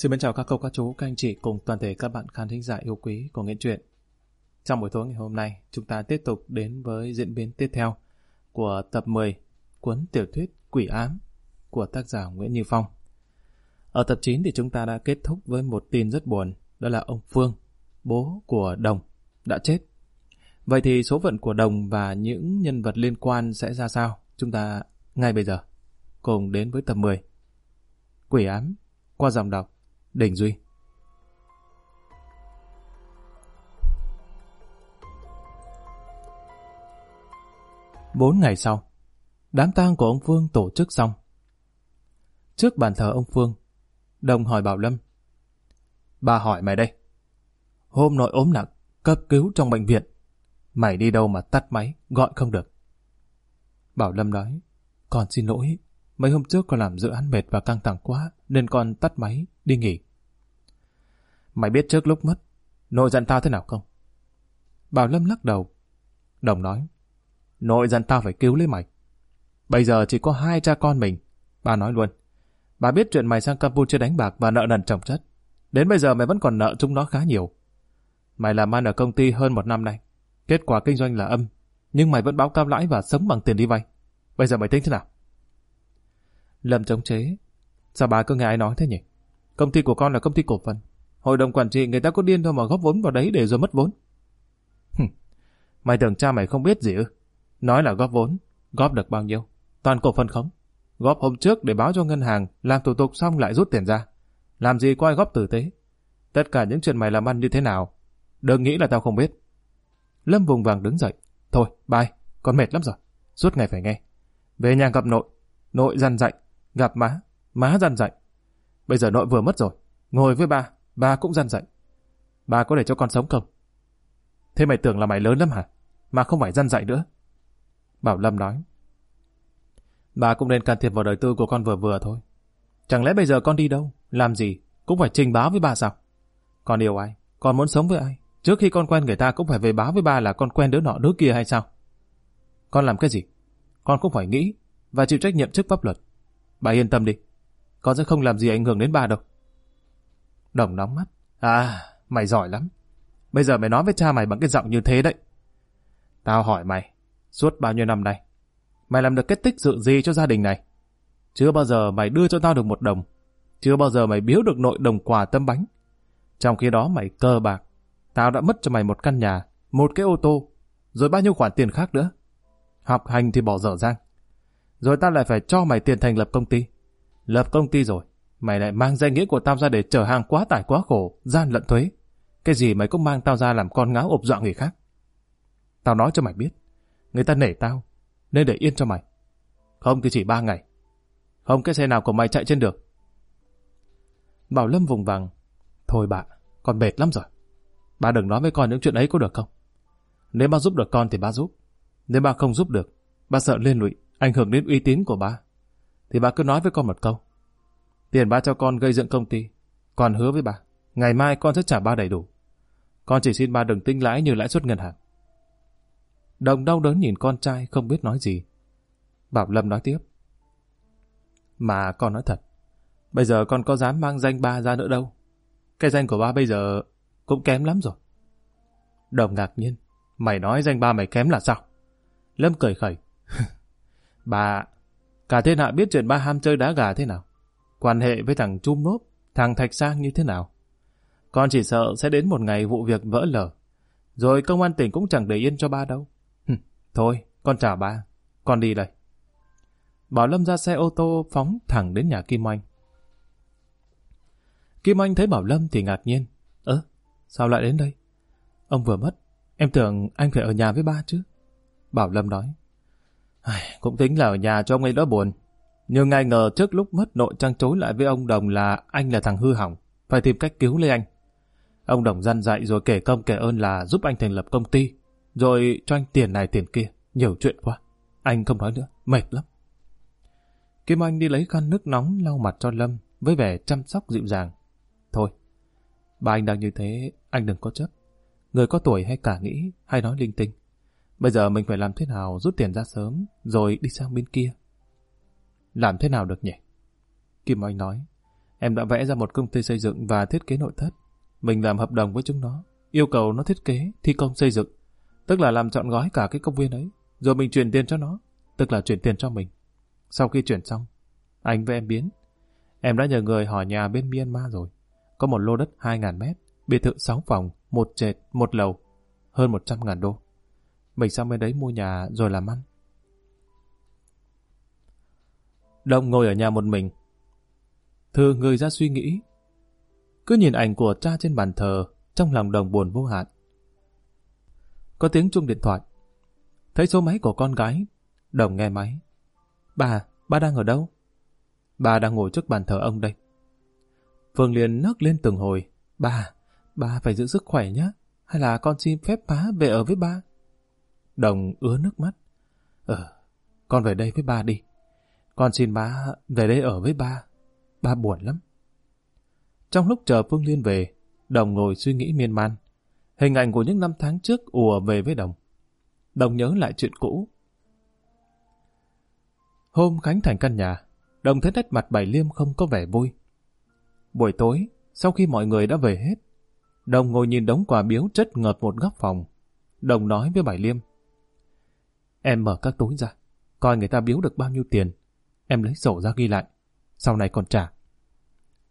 Xin mến chào các cô, các chú, các anh chị cùng toàn thể các bạn khán thính giả yêu quý của Nghệ truyện. Trong buổi tối ngày hôm nay, chúng ta tiếp tục đến với diễn biến tiếp theo của tập 10 cuốn tiểu thuyết Quỷ Ám của tác giả Nguyễn Như Phong. Ở tập 9 thì chúng ta đã kết thúc với một tin rất buồn, đó là ông Phương, bố của Đồng, đã chết. Vậy thì số phận của Đồng và những nhân vật liên quan sẽ ra sao? Chúng ta ngay bây giờ cùng đến với tập 10. Quỷ ám qua dòng đọc Đình Duy Bốn ngày sau, đám tang của ông Phương tổ chức xong. Trước bàn thờ ông Phương, Đồng hỏi Bảo Lâm. Bà hỏi mày đây. Hôm nội ốm nặng, cấp cứu trong bệnh viện. Mày đi đâu mà tắt máy, gọi không được. Bảo Lâm nói, con xin lỗi, mấy hôm trước con làm dự án mệt và căng thẳng quá, nên con tắt máy, đi nghỉ. Mày biết trước lúc mất, nội giận tao thế nào không? Bảo Lâm lắc đầu. Đồng nói, nội giận tao phải cứu lấy mày. Bây giờ chỉ có hai cha con mình. Bà nói luôn, bà biết chuyện mày sang Campuchia đánh bạc và nợ nần chồng chất. Đến bây giờ mày vẫn còn nợ chúng nó khá nhiều. Mày làm ăn ở công ty hơn một năm nay. Kết quả kinh doanh là âm, nhưng mày vẫn báo cao lãi và sống bằng tiền đi vay. Bây giờ mày tính thế nào? Lâm chống chế. Sao bà cứ nghe ai nói thế nhỉ? Công ty của con là công ty cổ phần. Hội đồng quản trị người ta có điên đâu mà góp vốn vào đấy để rồi mất vốn. mày tưởng cha mày không biết gì ư? Nói là góp vốn, góp được bao nhiêu? Toàn cổ phần không? Góp hôm trước để báo cho ngân hàng, làm thủ tục xong lại rút tiền ra. Làm gì có ai góp tử tế? Tất cả những chuyện mày làm ăn như thế nào? Đừng nghĩ là tao không biết. Lâm vùng vàng đứng dậy. Thôi, bye, con mệt lắm rồi. Suốt ngày phải nghe. Về nhà gặp nội. Nội dằn dạy. Gặp má. Má dặn dạy. Bây giờ nội vừa mất rồi. Ngồi với ba. Ba cũng dặn dạy. Ba có để cho con sống không? Thế mày tưởng là mày lớn lắm hả? Mà không phải dặn dạy nữa. Bảo Lâm nói. Bà cũng nên can thiệp vào đời tư của con vừa vừa thôi. Chẳng lẽ bây giờ con đi đâu, làm gì, cũng phải trình báo với bà sao? Con yêu ai? Con muốn sống với ai? Trước khi con quen người ta cũng phải về báo với ba là con quen đứa nọ đứa kia hay sao? Con làm cái gì? Con cũng phải nghĩ và chịu trách nhiệm trước pháp luật. Bà yên tâm đi. Con sẽ không làm gì ảnh hưởng đến bà đâu. Đồng nóng mắt. À, mày giỏi lắm. Bây giờ mày nói với cha mày bằng cái giọng như thế đấy. Tao hỏi mày, suốt bao nhiêu năm nay, mày làm được cái tích sự gì cho gia đình này? Chưa bao giờ mày đưa cho tao được một đồng. Chưa bao giờ mày biếu được nội đồng quà tâm bánh. Trong khi đó mày cơ bạc. Tao đã mất cho mày một căn nhà, một cái ô tô, rồi bao nhiêu khoản tiền khác nữa. Học hành thì bỏ dở dang. Rồi ta lại phải cho mày tiền thành lập công ty. Lập công ty rồi, mày lại mang danh nghĩa của tao ra để chở hàng quá tải quá khổ, gian lận thuế. Cái gì mày cũng mang tao ra làm con ngáo ộp dọa người khác. Tao nói cho mày biết, người ta nể tao, nên để yên cho mày. Không thì chỉ ba ngày. Không cái xe nào của mày chạy trên được. Bảo Lâm vùng vằng. Thôi bà, con mệt lắm rồi. Bà đừng nói với con những chuyện ấy có được không? Nếu bà giúp được con thì bà giúp. Nếu bà không giúp được, bà sợ liên lụy, ảnh hưởng đến uy tín của bà. Thì bà cứ nói với con một câu. Tiền ba cho con gây dựng công ty. Con hứa với bà, ngày mai con sẽ trả ba đầy đủ. Con chỉ xin ba đừng tính lãi như lãi suất ngân hàng. Đồng đau đớn nhìn con trai không biết nói gì. Bảo Lâm nói tiếp. Mà con nói thật, bây giờ con có dám mang danh ba ra nữa đâu. Cái danh của ba bây giờ cũng kém lắm rồi. Đồng ngạc nhiên, mày nói danh ba mày kém là sao? Lâm cười khẩy. bà, cả thiên hạ biết chuyện ba ham chơi đá gà thế nào? Quan hệ với thằng Trung Nốp, thằng Thạch Sang như thế nào? Con chỉ sợ sẽ đến một ngày vụ việc vỡ lở. Rồi công an tỉnh cũng chẳng để yên cho ba đâu. Thôi, con chào ba. Con đi đây. Bảo Lâm ra xe ô tô phóng thẳng đến nhà Kim Anh. Kim Anh thấy Bảo Lâm thì ngạc nhiên. Ơ, sao lại đến đây? Ông vừa mất, em tưởng anh phải ở nhà với ba chứ. Bảo Lâm nói. Cũng tính là ở nhà cho ông ấy đỡ buồn. Nhưng ai ngờ trước lúc mất nội trang trối lại với ông Đồng là anh là thằng hư hỏng, phải tìm cách cứu lấy anh. Ông Đồng dặn dạy rồi kể công kể ơn là giúp anh thành lập công ty, rồi cho anh tiền này tiền kia, nhiều chuyện quá. Anh không nói nữa, mệt lắm. Kim Anh đi lấy khăn nước nóng lau mặt cho Lâm với vẻ chăm sóc dịu dàng. Thôi, bà anh đang như thế, anh đừng có chấp. Người có tuổi hay cả nghĩ, hay nói linh tinh. Bây giờ mình phải làm thế nào rút tiền ra sớm, rồi đi sang bên kia. Làm thế nào được nhỉ? Kim Anh nói, Em đã vẽ ra một công ty xây dựng và thiết kế nội thất. Mình làm hợp đồng với chúng nó, yêu cầu nó thiết kế, thi công xây dựng. Tức là làm trọn gói cả cái công viên ấy, rồi mình chuyển tiền cho nó, tức là chuyển tiền cho mình. Sau khi chuyển xong, anh với em biến. Em đã nhờ người hỏi nhà bên Myanmar rồi. Có một lô đất 2.000 mét, biệt thự 6 phòng, một trệt, một lầu, hơn 100.000 đô. Mình sang bên đấy mua nhà rồi làm ăn. Đông ngồi ở nhà một mình. Thư người ra suy nghĩ. Cứ nhìn ảnh của cha trên bàn thờ, trong lòng đồng buồn vô hạn. Có tiếng chuông điện thoại. Thấy số máy của con gái, đồng nghe máy. Bà, bà đang ở đâu? Bà đang ngồi trước bàn thờ ông đây. Phương liền nấc lên từng hồi. Bà, bà phải giữ sức khỏe nhé. Hay là con xin phép bà về ở với ba? Đồng ứa nước mắt. Ờ, con về đây với ba đi. Con xin bá về đây ở với ba. Ba buồn lắm. Trong lúc chờ Phương Liên về, Đồng ngồi suy nghĩ miên man. Hình ảnh của những năm tháng trước ùa về với Đồng. Đồng nhớ lại chuyện cũ. Hôm Khánh thành căn nhà, Đồng thấy nét mặt Bảy Liêm không có vẻ vui. Buổi tối, sau khi mọi người đã về hết, Đồng ngồi nhìn đống quà biếu chất ngợp một góc phòng. Đồng nói với Bảy Liêm. Em mở các túi ra, coi người ta biếu được bao nhiêu tiền. Em lấy sổ ra ghi lại, sau này còn trả.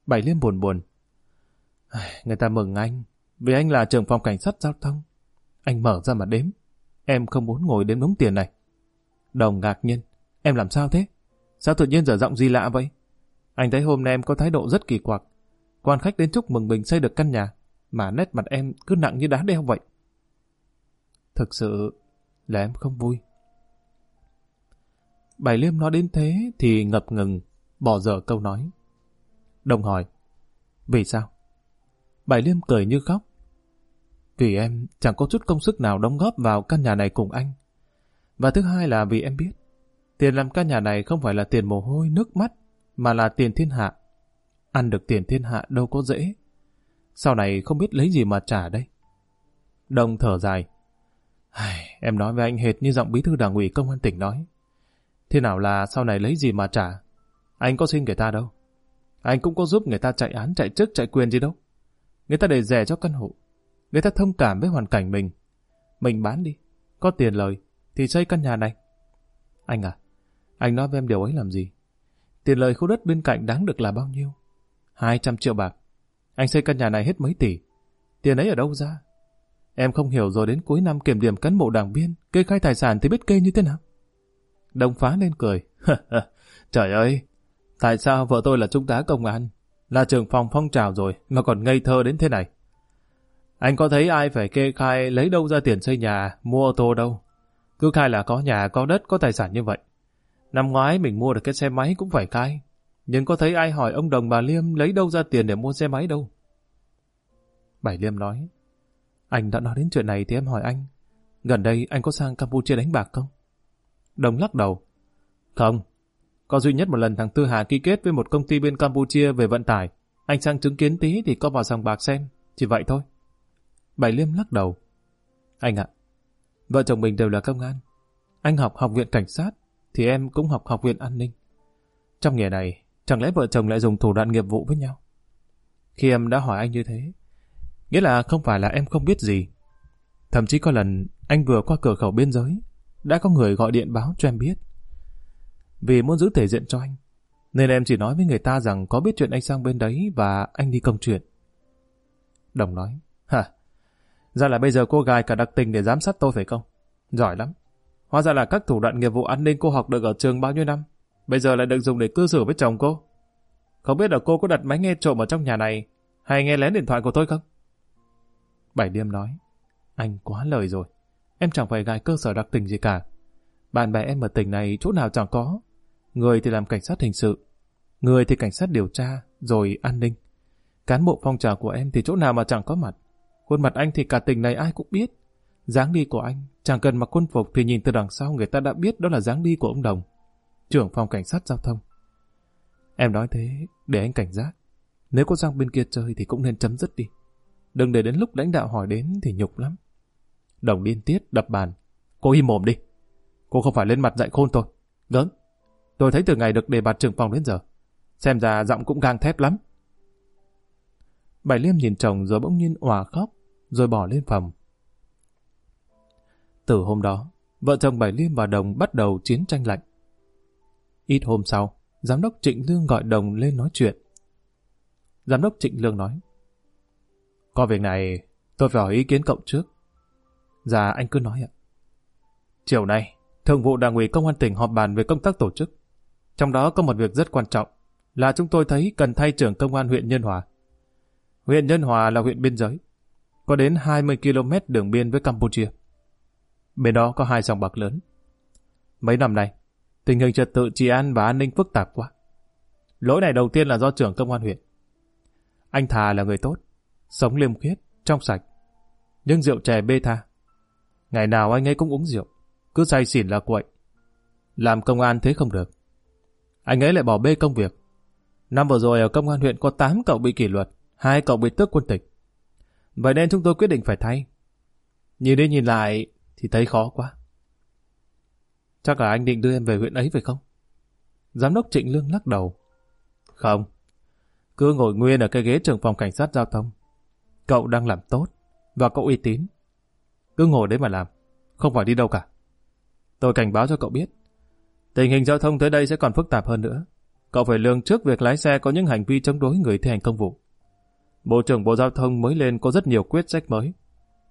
Bảy Liêm buồn buồn. Người ta mừng anh, vì anh là trưởng phòng cảnh sát giao thông. Anh mở ra mà đếm. Em không muốn ngồi đếm đống tiền này. Đồng ngạc nhiên. Em làm sao thế? Sao tự nhiên dở giọng gì lạ vậy? Anh thấy hôm nay em có thái độ rất kỳ quặc. Quan khách đến chúc mừng mình xây được căn nhà, mà nét mặt em cứ nặng như đá đeo vậy. Thực sự là em không vui. Bảy Liêm nói đến thế thì ngập ngừng, bỏ dở câu nói. Đồng hỏi, vì sao? Bảy Liêm cười như khóc. Vì em chẳng có chút công sức nào đóng góp vào căn nhà này cùng anh. Và thứ hai là vì em biết, tiền làm căn nhà này không phải là tiền mồ hôi, nước mắt, mà là tiền thiên hạ. Ăn được tiền thiên hạ đâu có dễ. Sau này không biết lấy gì mà trả đây. Đồng thở dài. Em nói với anh hệt như giọng bí thư đảng ủy công an tỉnh nói. Thế nào là sau này lấy gì mà trả? Anh có xin người ta đâu. Anh cũng có giúp người ta chạy án, chạy chức, chạy quyền gì đâu. Người ta để rẻ cho căn hộ. Người ta thông cảm với hoàn cảnh mình. Mình bán đi. Có tiền lời thì xây căn nhà này. Anh à, anh nói với em điều ấy làm gì? Tiền lời khu đất bên cạnh đáng được là bao nhiêu? 200 triệu bạc. Anh xây căn nhà này hết mấy tỷ. Tiền ấy ở đâu ra? Em không hiểu rồi đến cuối năm kiểm điểm cán bộ đảng viên, kê khai tài sản thì biết kê như thế nào? Đông phá lên cười. Trời ơi, tại sao vợ tôi là trung tá công an, là trưởng phòng phong trào rồi mà còn ngây thơ đến thế này? Anh có thấy ai phải kê khai lấy đâu ra tiền xây nhà, mua ô tô đâu? Cứ khai là có nhà, có đất, có tài sản như vậy. Năm ngoái mình mua được cái xe máy cũng phải khai. Nhưng có thấy ai hỏi ông Đồng bà Liêm lấy đâu ra tiền để mua xe máy đâu? Bảy Liêm nói, anh đã nói đến chuyện này thì em hỏi anh, gần đây anh có sang Campuchia đánh bạc không? Đồng lắc đầu. Không, có duy nhất một lần thằng Tư Hà ký kết với một công ty bên Campuchia về vận tải. Anh sang chứng kiến tí thì có vào sòng bạc xem, chỉ vậy thôi. Bảy Liêm lắc đầu. Anh ạ, vợ chồng mình đều là công an. Anh học học viện cảnh sát, thì em cũng học học viện an ninh. Trong nghề này, chẳng lẽ vợ chồng lại dùng thủ đoạn nghiệp vụ với nhau? Khi em đã hỏi anh như thế, nghĩa là không phải là em không biết gì. Thậm chí có lần anh vừa qua cửa khẩu biên giới, đã có người gọi điện báo cho em biết. Vì muốn giữ thể diện cho anh, nên em chỉ nói với người ta rằng có biết chuyện anh sang bên đấy và anh đi công chuyện. Đồng nói, hả? Ra là bây giờ cô gài cả đặc tình để giám sát tôi phải không? Giỏi lắm. Hóa ra là các thủ đoạn nghiệp vụ an ninh cô học được ở trường bao nhiêu năm, bây giờ lại được dùng để cư xử với chồng cô. Không biết là cô có đặt máy nghe trộm ở trong nhà này, hay nghe lén điện thoại của tôi không? Bảy đêm nói, anh quá lời rồi. Em chẳng phải gài cơ sở đặc tình gì cả. Bạn bè em ở tỉnh này chỗ nào chẳng có. Người thì làm cảnh sát hình sự, người thì cảnh sát điều tra, rồi an ninh. Cán bộ phong trào của em thì chỗ nào mà chẳng có mặt. Khuôn mặt anh thì cả tỉnh này ai cũng biết. dáng đi của anh, chẳng cần mặc quân phục thì nhìn từ đằng sau người ta đã biết đó là dáng đi của ông Đồng, trưởng phòng cảnh sát giao thông. Em nói thế để anh cảnh giác. Nếu có sang bên kia chơi thì cũng nên chấm dứt đi. Đừng để đến lúc lãnh đạo hỏi đến thì nhục lắm. Đồng điên tiết đập bàn. Cô im mồm đi. Cô không phải lên mặt dạy khôn tôi. Gớm. Vâng. Tôi thấy từ ngày được đề bạt trưởng phòng đến giờ. Xem ra giọng cũng gang thép lắm. Bảy Liêm nhìn chồng rồi bỗng nhiên òa khóc, rồi bỏ lên phòng. Từ hôm đó, vợ chồng Bảy Liêm và Đồng bắt đầu chiến tranh lạnh. Ít hôm sau, giám đốc Trịnh Lương gọi Đồng lên nói chuyện. Giám đốc Trịnh Lương nói, Có việc này, tôi phải hỏi ý kiến cậu trước. Dạ, anh cứ nói ạ. Chiều nay, Thường vụ Đảng ủy Công an tỉnh họp bàn về công tác tổ chức. Trong đó có một việc rất quan trọng, là chúng tôi thấy cần thay trưởng công an huyện Nhân Hòa. Huyện Nhân Hòa là huyện biên giới, có đến 20 km đường biên với Campuchia. Bên đó có hai dòng bạc lớn. Mấy năm nay, tình hình trật tự trị an và an ninh phức tạp quá. Lỗi này đầu tiên là do trưởng công an huyện. Anh Thà là người tốt, sống liêm khiết, trong sạch. Nhưng rượu chè bê tha. Ngày nào anh ấy cũng uống rượu, cứ say xỉn là quậy. Làm công an thế không được. Anh ấy lại bỏ bê công việc. Năm vừa rồi ở công an huyện có 8 cậu bị kỷ luật, hai cậu bị tước quân tịch. Vậy nên chúng tôi quyết định phải thay. Nhìn đi nhìn lại thì thấy khó quá. Chắc là anh định đưa em về huyện ấy phải không? Giám đốc Trịnh Lương lắc đầu. Không. Cứ ngồi nguyên ở cái ghế trưởng phòng cảnh sát giao thông. Cậu đang làm tốt và cậu uy tín. Cứ ngồi đấy mà làm, không phải đi đâu cả. Tôi cảnh báo cho cậu biết, tình hình giao thông tới đây sẽ còn phức tạp hơn nữa. Cậu phải lường trước việc lái xe có những hành vi chống đối người thi hành công vụ. Bộ trưởng Bộ Giao thông mới lên có rất nhiều quyết sách mới.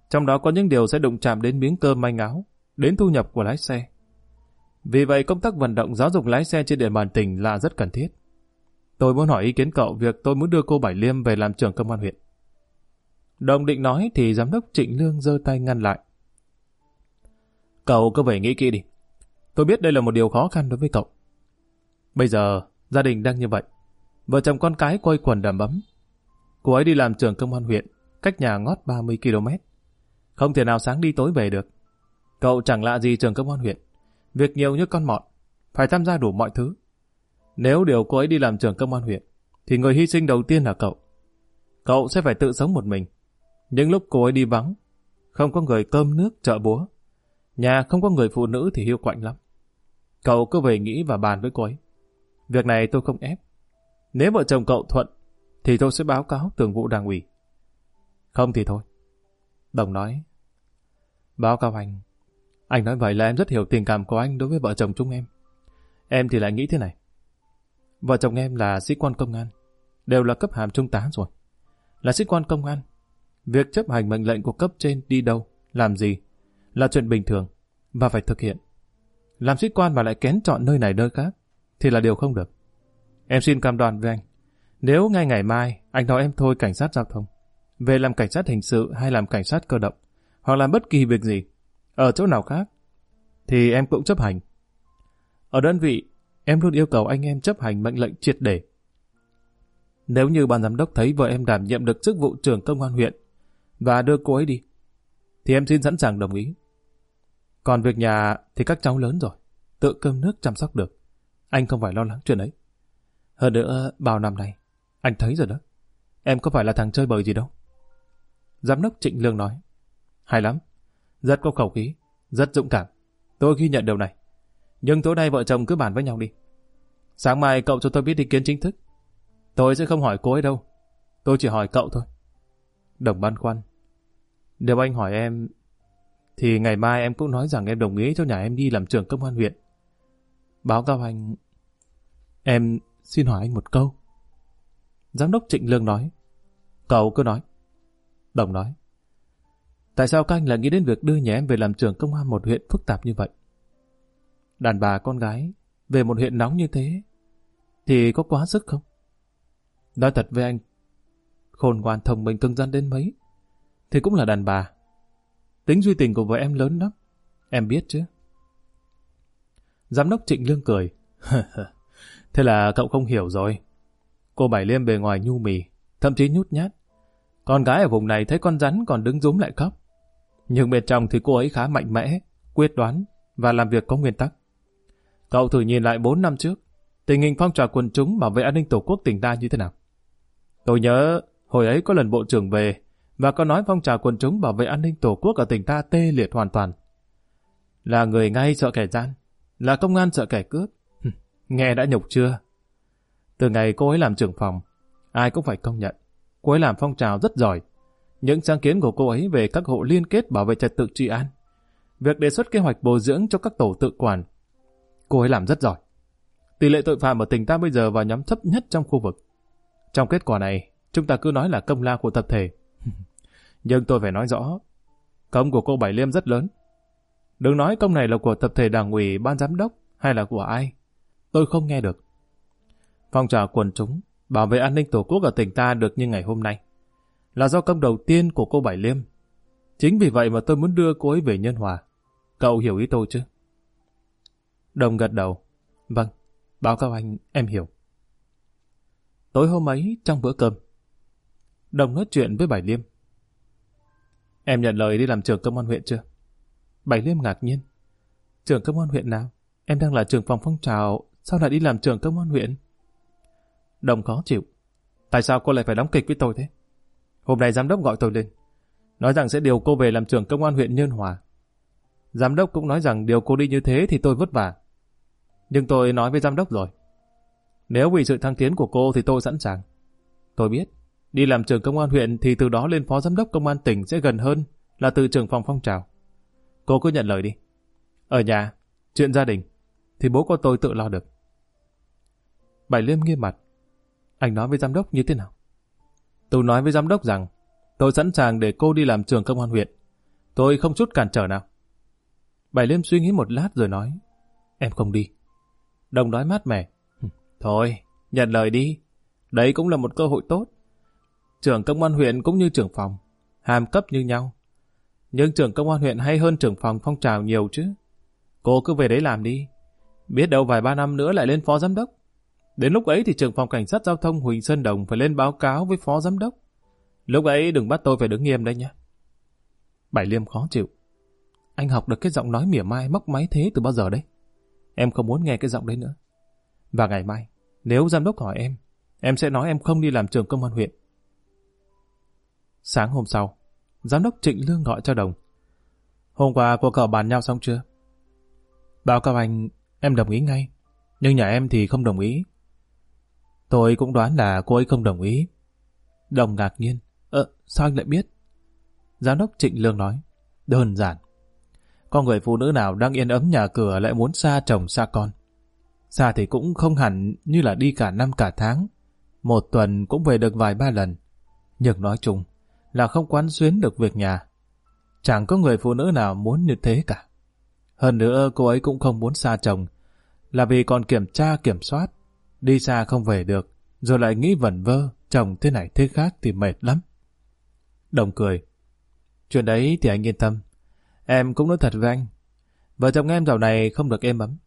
Trong đó có những điều sẽ đụng chạm đến miếng cơm manh áo, đến thu nhập của lái xe. Vì vậy công tác vận động giáo dục lái xe trên địa bàn tỉnh là rất cần thiết. Tôi muốn hỏi ý kiến cậu việc tôi muốn đưa cô Bảy Liêm về làm trưởng công an huyện. Đồng định nói thì giám đốc Trịnh Lương giơ tay ngăn lại. Cậu cứ về nghĩ kỹ đi. Tôi biết đây là một điều khó khăn đối với cậu. Bây giờ, gia đình đang như vậy. Vợ chồng con cái quay quần đầm ấm. Cô ấy đi làm trưởng công an huyện, cách nhà ngót 30 km. Không thể nào sáng đi tối về được. Cậu chẳng lạ gì trường công an huyện. Việc nhiều như con mọn, phải tham gia đủ mọi thứ. Nếu điều cô ấy đi làm trưởng công an huyện, thì người hy sinh đầu tiên là cậu. Cậu sẽ phải tự sống một mình. Những lúc cô ấy đi vắng, không có người cơm nước chợ búa. Nhà không có người phụ nữ thì hiu quạnh lắm. Cậu cứ về nghĩ và bàn với cô ấy. Việc này tôi không ép. Nếu vợ chồng cậu thuận, thì tôi sẽ báo cáo tường vụ đảng ủy. Không thì thôi. Đồng nói, báo cáo anh, anh nói vậy là em rất hiểu tình cảm của anh đối với vợ chồng chúng em. Em thì lại nghĩ thế này. Vợ chồng em là sĩ quan công an, đều là cấp hàm trung tá rồi. Là sĩ quan công an, việc chấp hành mệnh lệnh của cấp trên đi đâu, làm gì, là chuyện bình thường và phải thực hiện. Làm sĩ quan mà lại kén chọn nơi này nơi khác thì là điều không được. Em xin cam đoan với anh, nếu ngay ngày mai anh nói em thôi cảnh sát giao thông, về làm cảnh sát hình sự hay làm cảnh sát cơ động, hoặc làm bất kỳ việc gì, ở chỗ nào khác, thì em cũng chấp hành. Ở đơn vị, em luôn yêu cầu anh em chấp hành mệnh lệnh triệt để. Nếu như ban giám đốc thấy vợ em đảm nhiệm được chức vụ trưởng công an huyện và đưa cô ấy đi, thì em xin sẵn sàng đồng ý. Còn việc nhà thì các cháu lớn rồi, tự cơm nước chăm sóc được. Anh không phải lo lắng chuyện ấy. Hơn nữa, bao năm nay, anh thấy rồi đó. Em có phải là thằng chơi bời gì đâu. Giám đốc Trịnh Lương nói. Hay lắm. Rất có khẩu khí. Rất dũng cảm. Tôi ghi nhận điều này. Nhưng tối nay vợ chồng cứ bàn với nhau đi. Sáng mai cậu cho tôi biết ý kiến chính thức. Tôi sẽ không hỏi cô ấy đâu. Tôi chỉ hỏi cậu thôi. Đồng băn khoăn. Nếu anh hỏi em, thì ngày mai em cũng nói rằng em đồng ý cho nhà em đi làm trưởng công an huyện. Báo cáo anh... Em xin hỏi anh một câu. Giám đốc Trịnh Lương nói. Cậu cứ nói. Đồng nói. Tại sao các anh lại nghĩ đến việc đưa nhà em về làm trưởng công an một huyện phức tạp như vậy? Đàn bà con gái về một huyện nóng như thế thì có quá sức không? Nói thật với anh, khôn ngoan thông minh cưng gian đến mấy thì cũng là đàn bà. Tính duy tình của vợ em lớn lắm, em biết chứ. Giám đốc Trịnh Lương cười. Thế là cậu không hiểu rồi. Cô Bảy Liêm bề ngoài nhu mì, thậm chí nhút nhát. Con gái ở vùng này thấy con rắn còn đứng rúm lại khóc. Nhưng bên trong thì cô ấy khá mạnh mẽ, quyết đoán và làm việc có nguyên tắc. Cậu thử nhìn lại 4 năm trước, tình hình phong trào quần chúng bảo vệ an ninh tổ quốc tỉnh ta như thế nào. Tôi nhớ hồi ấy có lần bộ trưởng về và có nói phong trào quần chúng bảo vệ an ninh tổ quốc ở tỉnh ta tê liệt hoàn toàn. Là người ngay sợ kẻ gian, là công an sợ kẻ cướp. Nghe đã nhục chưa? Từ ngày cô ấy làm trưởng phòng, ai cũng phải công nhận. Cô ấy làm phong trào rất giỏi. Những sáng kiến của cô ấy về các hộ liên kết bảo vệ trật tự trị an, việc đề xuất kế hoạch bồi dưỡng cho các tổ tự quản, cô ấy làm rất giỏi. Tỷ lệ tội phạm ở tỉnh ta bây giờ vào nhóm thấp nhất trong khu vực. Trong kết quả này, chúng ta cứ nói là công lao của tập thể. Nhưng tôi phải nói rõ, công của cô Bảy Liêm rất lớn. Đừng nói công này là của tập thể đảng ủy, ban giám đốc hay là của ai. Tôi không nghe được. Phong trào quần chúng, bảo vệ an ninh tổ quốc ở tỉnh ta được như ngày hôm nay. Là do công đầu tiên của cô Bảy Liêm. Chính vì vậy mà tôi muốn đưa cô ấy về Nhân Hòa. Cậu hiểu ý tôi chứ? Đồng gật đầu. Vâng, báo cáo anh, em hiểu. Tối hôm ấy, trong bữa cơm, Đồng nói chuyện với Bảy Liêm. Em nhận lời đi làm trưởng công an huyện chưa? Bảy Liêm ngạc nhiên. Trưởng công an huyện nào? Em đang là trưởng phòng phong trào, sao lại đi làm trưởng công an huyện? Đồng khó chịu. Tại sao cô lại phải đóng kịch với tôi thế? Hôm nay giám đốc gọi tôi lên. Nói rằng sẽ điều cô về làm trưởng công an huyện Nhơn Hòa. Giám đốc cũng nói rằng điều cô đi như thế thì tôi vất vả. Nhưng tôi nói với giám đốc rồi. Nếu vì sự thăng tiến của cô thì tôi sẵn sàng. Tôi biết, đi làm trưởng công an huyện thì từ đó lên phó giám đốc công an tỉnh sẽ gần hơn là từ trưởng phòng phong trào. Cô cứ nhận lời đi. Ở nhà, chuyện gia đình, thì bố của tôi tự lo được. Bảy Liêm nghiêm mặt. Anh nói với giám đốc như thế nào? Tôi nói với giám đốc rằng tôi sẵn sàng để cô đi làm trường công an huyện. Tôi không chút cản trở nào. Bảy Liêm suy nghĩ một lát rồi nói Em không đi. Đồng nói mát mẻ. Thôi, nhận lời đi. Đấy cũng là một cơ hội tốt. Trưởng công an huyện cũng như trưởng phòng. Hàm cấp như nhau. Nhưng trưởng công an huyện hay hơn trưởng phòng phong trào nhiều chứ. Cô cứ về đấy làm đi. Biết đâu vài ba năm nữa lại lên phó giám đốc. Đến lúc ấy thì trưởng phòng cảnh sát giao thông Huỳnh Sơn Đồng phải lên báo cáo với phó giám đốc. Lúc ấy đừng bắt tôi phải đứng nghiêm đấy nhé. Bảy Liêm khó chịu. Anh học được cái giọng nói mỉa mai móc máy thế từ bao giờ đấy? Em không muốn nghe cái giọng đấy nữa. Và ngày mai, nếu giám đốc hỏi em, em sẽ nói em không đi làm trường công an huyện. Sáng hôm sau, giám đốc Trịnh Lương gọi cho Đồng. Hôm qua cô cậu bàn nhau xong chưa? Báo cáo anh, em đồng ý ngay. Nhưng nhà em thì không đồng ý. Tôi cũng đoán là cô ấy không đồng ý. Đồng ngạc nhiên. Ờ, sao anh lại biết? Giám đốc Trịnh Lương nói. Đơn giản. con người phụ nữ nào đang yên ấm nhà cửa lại muốn xa chồng xa con. Xa thì cũng không hẳn như là đi cả năm cả tháng. Một tuần cũng về được vài ba lần. Nhưng nói chung là không quán xuyến được việc nhà. Chẳng có người phụ nữ nào muốn như thế cả. Hơn nữa cô ấy cũng không muốn xa chồng, là vì còn kiểm tra kiểm soát. Đi xa không về được, rồi lại nghĩ vẩn vơ, chồng thế này thế khác thì mệt lắm. Đồng cười. Chuyện đấy thì anh yên tâm. Em cũng nói thật với anh. Vợ chồng em dạo này không được êm ấm.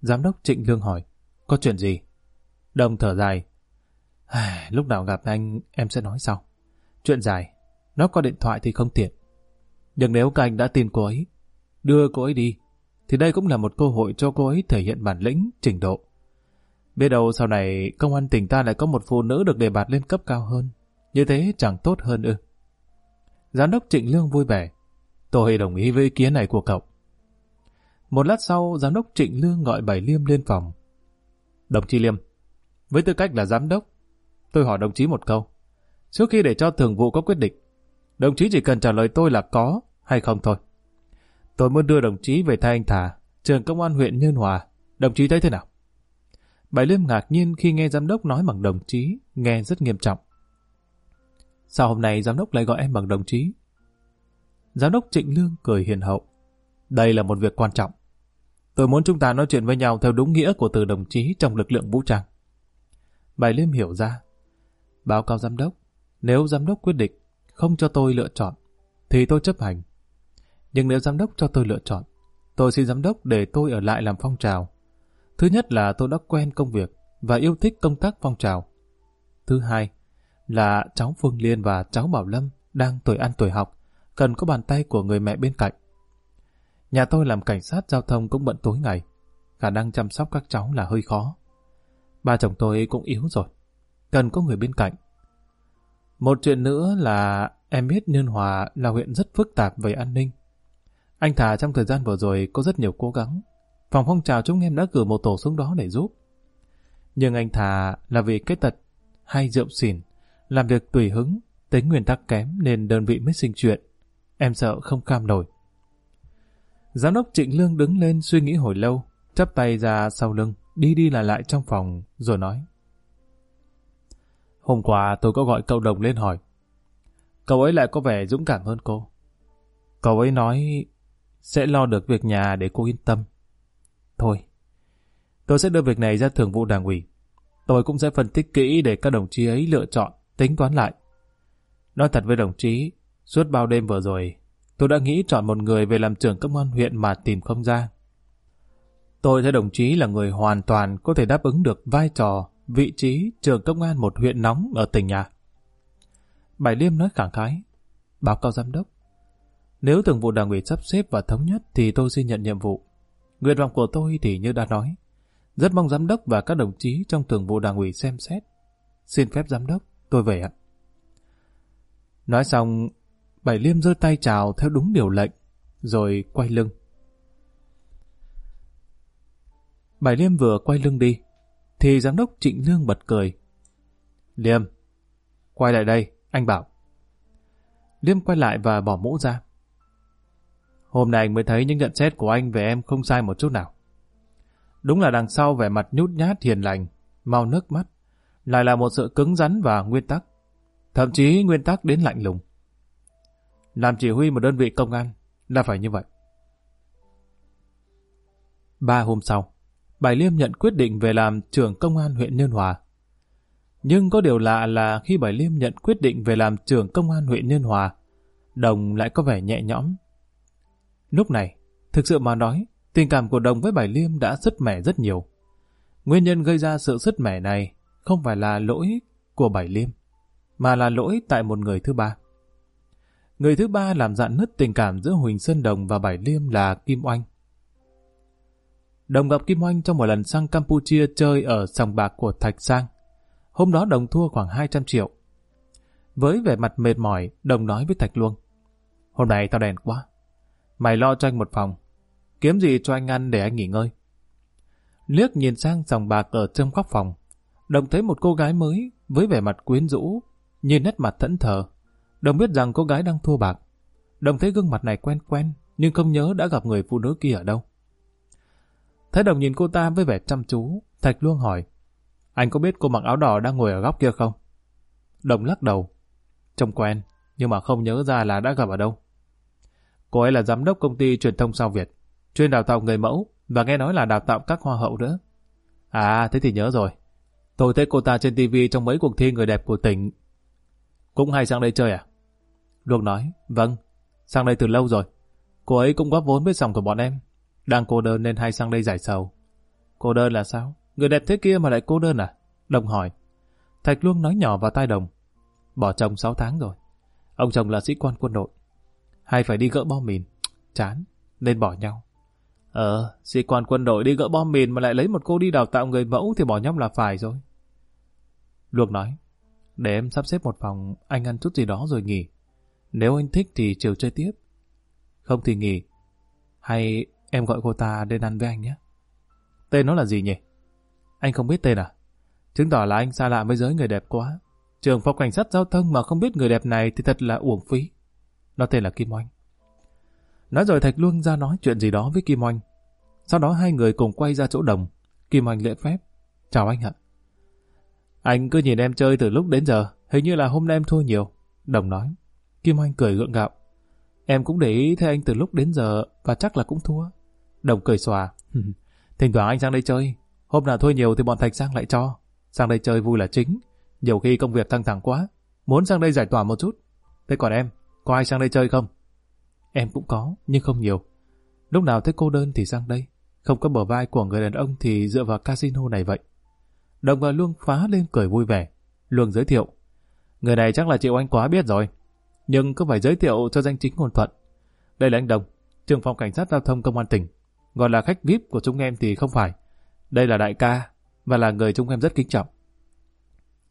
Giám đốc Trịnh Lương hỏi. Có chuyện gì? Đồng thở dài. Lúc nào gặp anh, em sẽ nói sau. Chuyện dài. Nó có điện thoại thì không tiện. Nhưng nếu các anh đã tin cô ấy, đưa cô ấy đi, thì đây cũng là một cơ hội cho cô ấy thể hiện bản lĩnh, trình độ. Biết đâu sau này công an tỉnh ta lại có một phụ nữ được đề bạt lên cấp cao hơn. Như thế chẳng tốt hơn ư. Giám đốc Trịnh Lương vui vẻ. Tôi đồng ý với ý kiến này của cậu. Một lát sau, giám đốc Trịnh Lương gọi Bảy Liêm lên phòng. Đồng chí Liêm, với tư cách là giám đốc, tôi hỏi đồng chí một câu. Trước khi để cho thường vụ có quyết định, đồng chí chỉ cần trả lời tôi là có hay không thôi. Tôi muốn đưa đồng chí về thay anh Thà, trường công an huyện Nhân Hòa. Đồng chí thấy thế nào? Bảy Liêm ngạc nhiên khi nghe giám đốc nói bằng đồng chí, nghe rất nghiêm trọng. Sao hôm nay giám đốc lại gọi em bằng đồng chí? Giám đốc Trịnh Lương cười hiền hậu. Đây là một việc quan trọng. Tôi muốn chúng ta nói chuyện với nhau theo đúng nghĩa của từ đồng chí trong lực lượng vũ trang. Bài Liêm hiểu ra. Báo cáo giám đốc, nếu giám đốc quyết định không cho tôi lựa chọn, thì tôi chấp hành. Nhưng nếu giám đốc cho tôi lựa chọn, tôi xin giám đốc để tôi ở lại làm phong trào. Thứ nhất là tôi đã quen công việc và yêu thích công tác phong trào. Thứ hai là cháu Phương Liên và cháu Bảo Lâm đang tuổi ăn tuổi học, cần có bàn tay của người mẹ bên cạnh. Nhà tôi làm cảnh sát giao thông cũng bận tối ngày, khả năng chăm sóc các cháu là hơi khó. Ba chồng tôi cũng yếu rồi, cần có người bên cạnh. Một chuyện nữa là em biết Nhân Hòa là huyện rất phức tạp về an ninh. Anh Thà trong thời gian vừa rồi có rất nhiều cố gắng. Phòng phong trào chúng em đã cử một tổ xuống đó để giúp. Nhưng anh Thà là vì cái tật hay rượu xỉn Làm việc tùy hứng, tính nguyên tắc kém nên đơn vị mới sinh chuyện. Em sợ không cam nổi. Giám đốc Trịnh Lương đứng lên suy nghĩ hồi lâu, chắp tay ra sau lưng, đi đi lại lại trong phòng, rồi nói. Hôm qua tôi có gọi cậu Đồng lên hỏi. Cậu ấy lại có vẻ dũng cảm hơn cô. Cậu ấy nói sẽ lo được việc nhà để cô yên tâm. Thôi, tôi sẽ đưa việc này ra thường vụ đảng ủy. Tôi cũng sẽ phân tích kỹ để các đồng chí ấy lựa chọn, tính toán lại. Nói thật với đồng chí, suốt bao đêm vừa rồi, tôi đã nghĩ chọn một người về làm trưởng công an huyện mà tìm không ra. Tôi thấy đồng chí là người hoàn toàn có thể đáp ứng được vai trò, vị trí trưởng công an một huyện nóng ở tỉnh nhà. Bài Liêm nói khẳng khái. Báo cáo giám đốc. Nếu thường vụ đảng ủy sắp xếp và thống nhất thì tôi xin nhận nhiệm vụ. Nguyện vọng của tôi thì như đã nói. Rất mong giám đốc và các đồng chí trong thường vụ đảng ủy xem xét. Xin phép giám đốc, tôi về ạ. Nói xong, Bảy Liêm giơ tay chào theo đúng điều lệnh, rồi quay lưng. Bảy Liêm vừa quay lưng đi, thì giám đốc Trịnh Lương bật cười. Liêm, quay lại đây, anh bảo. Liêm quay lại và bỏ mũ ra. Hôm nay anh mới thấy những nhận xét của anh về em không sai một chút nào. Đúng là đằng sau vẻ mặt nhút nhát hiền lành, mau nước mắt, lại là một sự cứng rắn và nguyên tắc. Thậm chí nguyên tắc đến lạnh lùng. Làm chỉ huy một đơn vị công an là phải như vậy. Ba hôm sau, Bài Liêm nhận quyết định về làm trưởng công an huyện Nhân Hòa. Nhưng có điều lạ là khi Bài Liêm nhận quyết định về làm trưởng công an huyện Nhân Hòa, Đồng lại có vẻ nhẹ nhõm. Lúc này, thực sự mà nói, tình cảm của Đồng với Bài Liêm đã sứt mẻ rất nhiều. Nguyên nhân gây ra sự sứt mẻ này không phải là lỗi của Bảy Liêm, mà là lỗi tại một người thứ ba. Người thứ ba làm dạn nứt tình cảm giữa Huỳnh Sơn Đồng và Bảy Liêm là Kim Oanh. Đồng gặp Kim Oanh trong một lần sang Campuchia chơi ở sòng bạc của Thạch Sang. Hôm đó Đồng thua khoảng 200 triệu. Với vẻ mặt mệt mỏi, Đồng nói với Thạch Luông. Hôm nay tao đèn quá. Mày lo cho anh một phòng. Kiếm gì cho anh ăn để anh nghỉ ngơi. Liếc nhìn sang sòng bạc ở trong góc phòng. Đồng thấy một cô gái mới với vẻ mặt quyến rũ, nhìn nét mặt thẫn thờ. Đồng biết rằng cô gái đang thua bạc. Đồng thấy gương mặt này quen quen, nhưng không nhớ đã gặp người phụ nữ kia ở đâu. Thấy đồng nhìn cô ta với vẻ chăm chú, Thạch Luông hỏi, anh có biết cô mặc áo đỏ đang ngồi ở góc kia không? Đồng lắc đầu, trông quen, nhưng mà không nhớ ra là đã gặp ở đâu. Cô ấy là giám đốc công ty truyền thông sao Việt, chuyên đào tạo người mẫu và nghe nói là đào tạo các hoa hậu nữa. À, thế thì nhớ rồi. Tôi thấy cô ta trên TV trong mấy cuộc thi người đẹp của tỉnh. Cũng hay sang đây chơi à? Luông nói, vâng, sang đây từ lâu rồi. Cô ấy cũng góp vốn với sòng của bọn em, đang cô đơn nên hay sang đây giải sầu. Cô đơn là sao? Người đẹp thế kia mà lại cô đơn à? Đồng hỏi. Thạch Luông nói nhỏ vào tai Đồng. Bỏ chồng 6 tháng rồi. Ông chồng là sĩ quan quân đội. Hay phải đi gỡ bom mìn. Chán. Nên bỏ nhau. Ờ, sĩ quan quân đội đi gỡ bom mìn mà lại lấy một cô đi đào tạo người mẫu thì bỏ nhau là phải rồi. Luông nói. Để em sắp xếp một phòng, anh ăn chút gì đó rồi nghỉ. Nếu anh thích thì chiều chơi tiếp. Không thì nghỉ. Hay Em gọi cô ta đến ăn với anh nhé. Tên nó là gì nhỉ? Anh không biết tên à? Chứng tỏ là anh xa lạ với giới người đẹp quá. Trường phòng cảnh sát giao thông mà không biết người đẹp này thì thật là uổng phí. Nó tên là Kim Oanh. Nói rồi Thạch Luông ra nói chuyện gì đó với Kim Oanh. Sau đó hai người cùng quay ra chỗ đồng. Kim Oanh lễ phép. Chào anh ạ. Anh cứ nhìn em chơi từ lúc đến giờ. Hình như là hôm nay em thua nhiều. Đồng nói. Kim Oanh cười gượng gạo. Em cũng để ý thấy anh từ lúc đến giờ và chắc là cũng thua. Đồng cười xòa. Thỉnh thoảng anh sang đây chơi. Hôm nào thôi nhiều thì bọn Thạch sang lại cho. Sang đây chơi vui là chính. Nhiều khi công việc căng thẳng quá. Muốn sang đây giải tỏa một chút. Thế còn em, có ai sang đây chơi không? Em cũng có, nhưng không nhiều. Lúc nào thấy cô đơn thì sang đây. Không có bờ vai của người đàn ông thì dựa vào casino này vậy. Đồng và Luông phá lên cười vui vẻ. Luông giới thiệu. Người này chắc là chịu anh quá biết rồi. Nhưng cứ phải giới thiệu cho danh chính ngôn thuận. Đây là anh Đồng, trưởng phòng cảnh sát giao thông công an tỉnh. Gọi là khách VIP của chúng em thì không phải. Đây là đại ca, và là người chúng em rất kính trọng.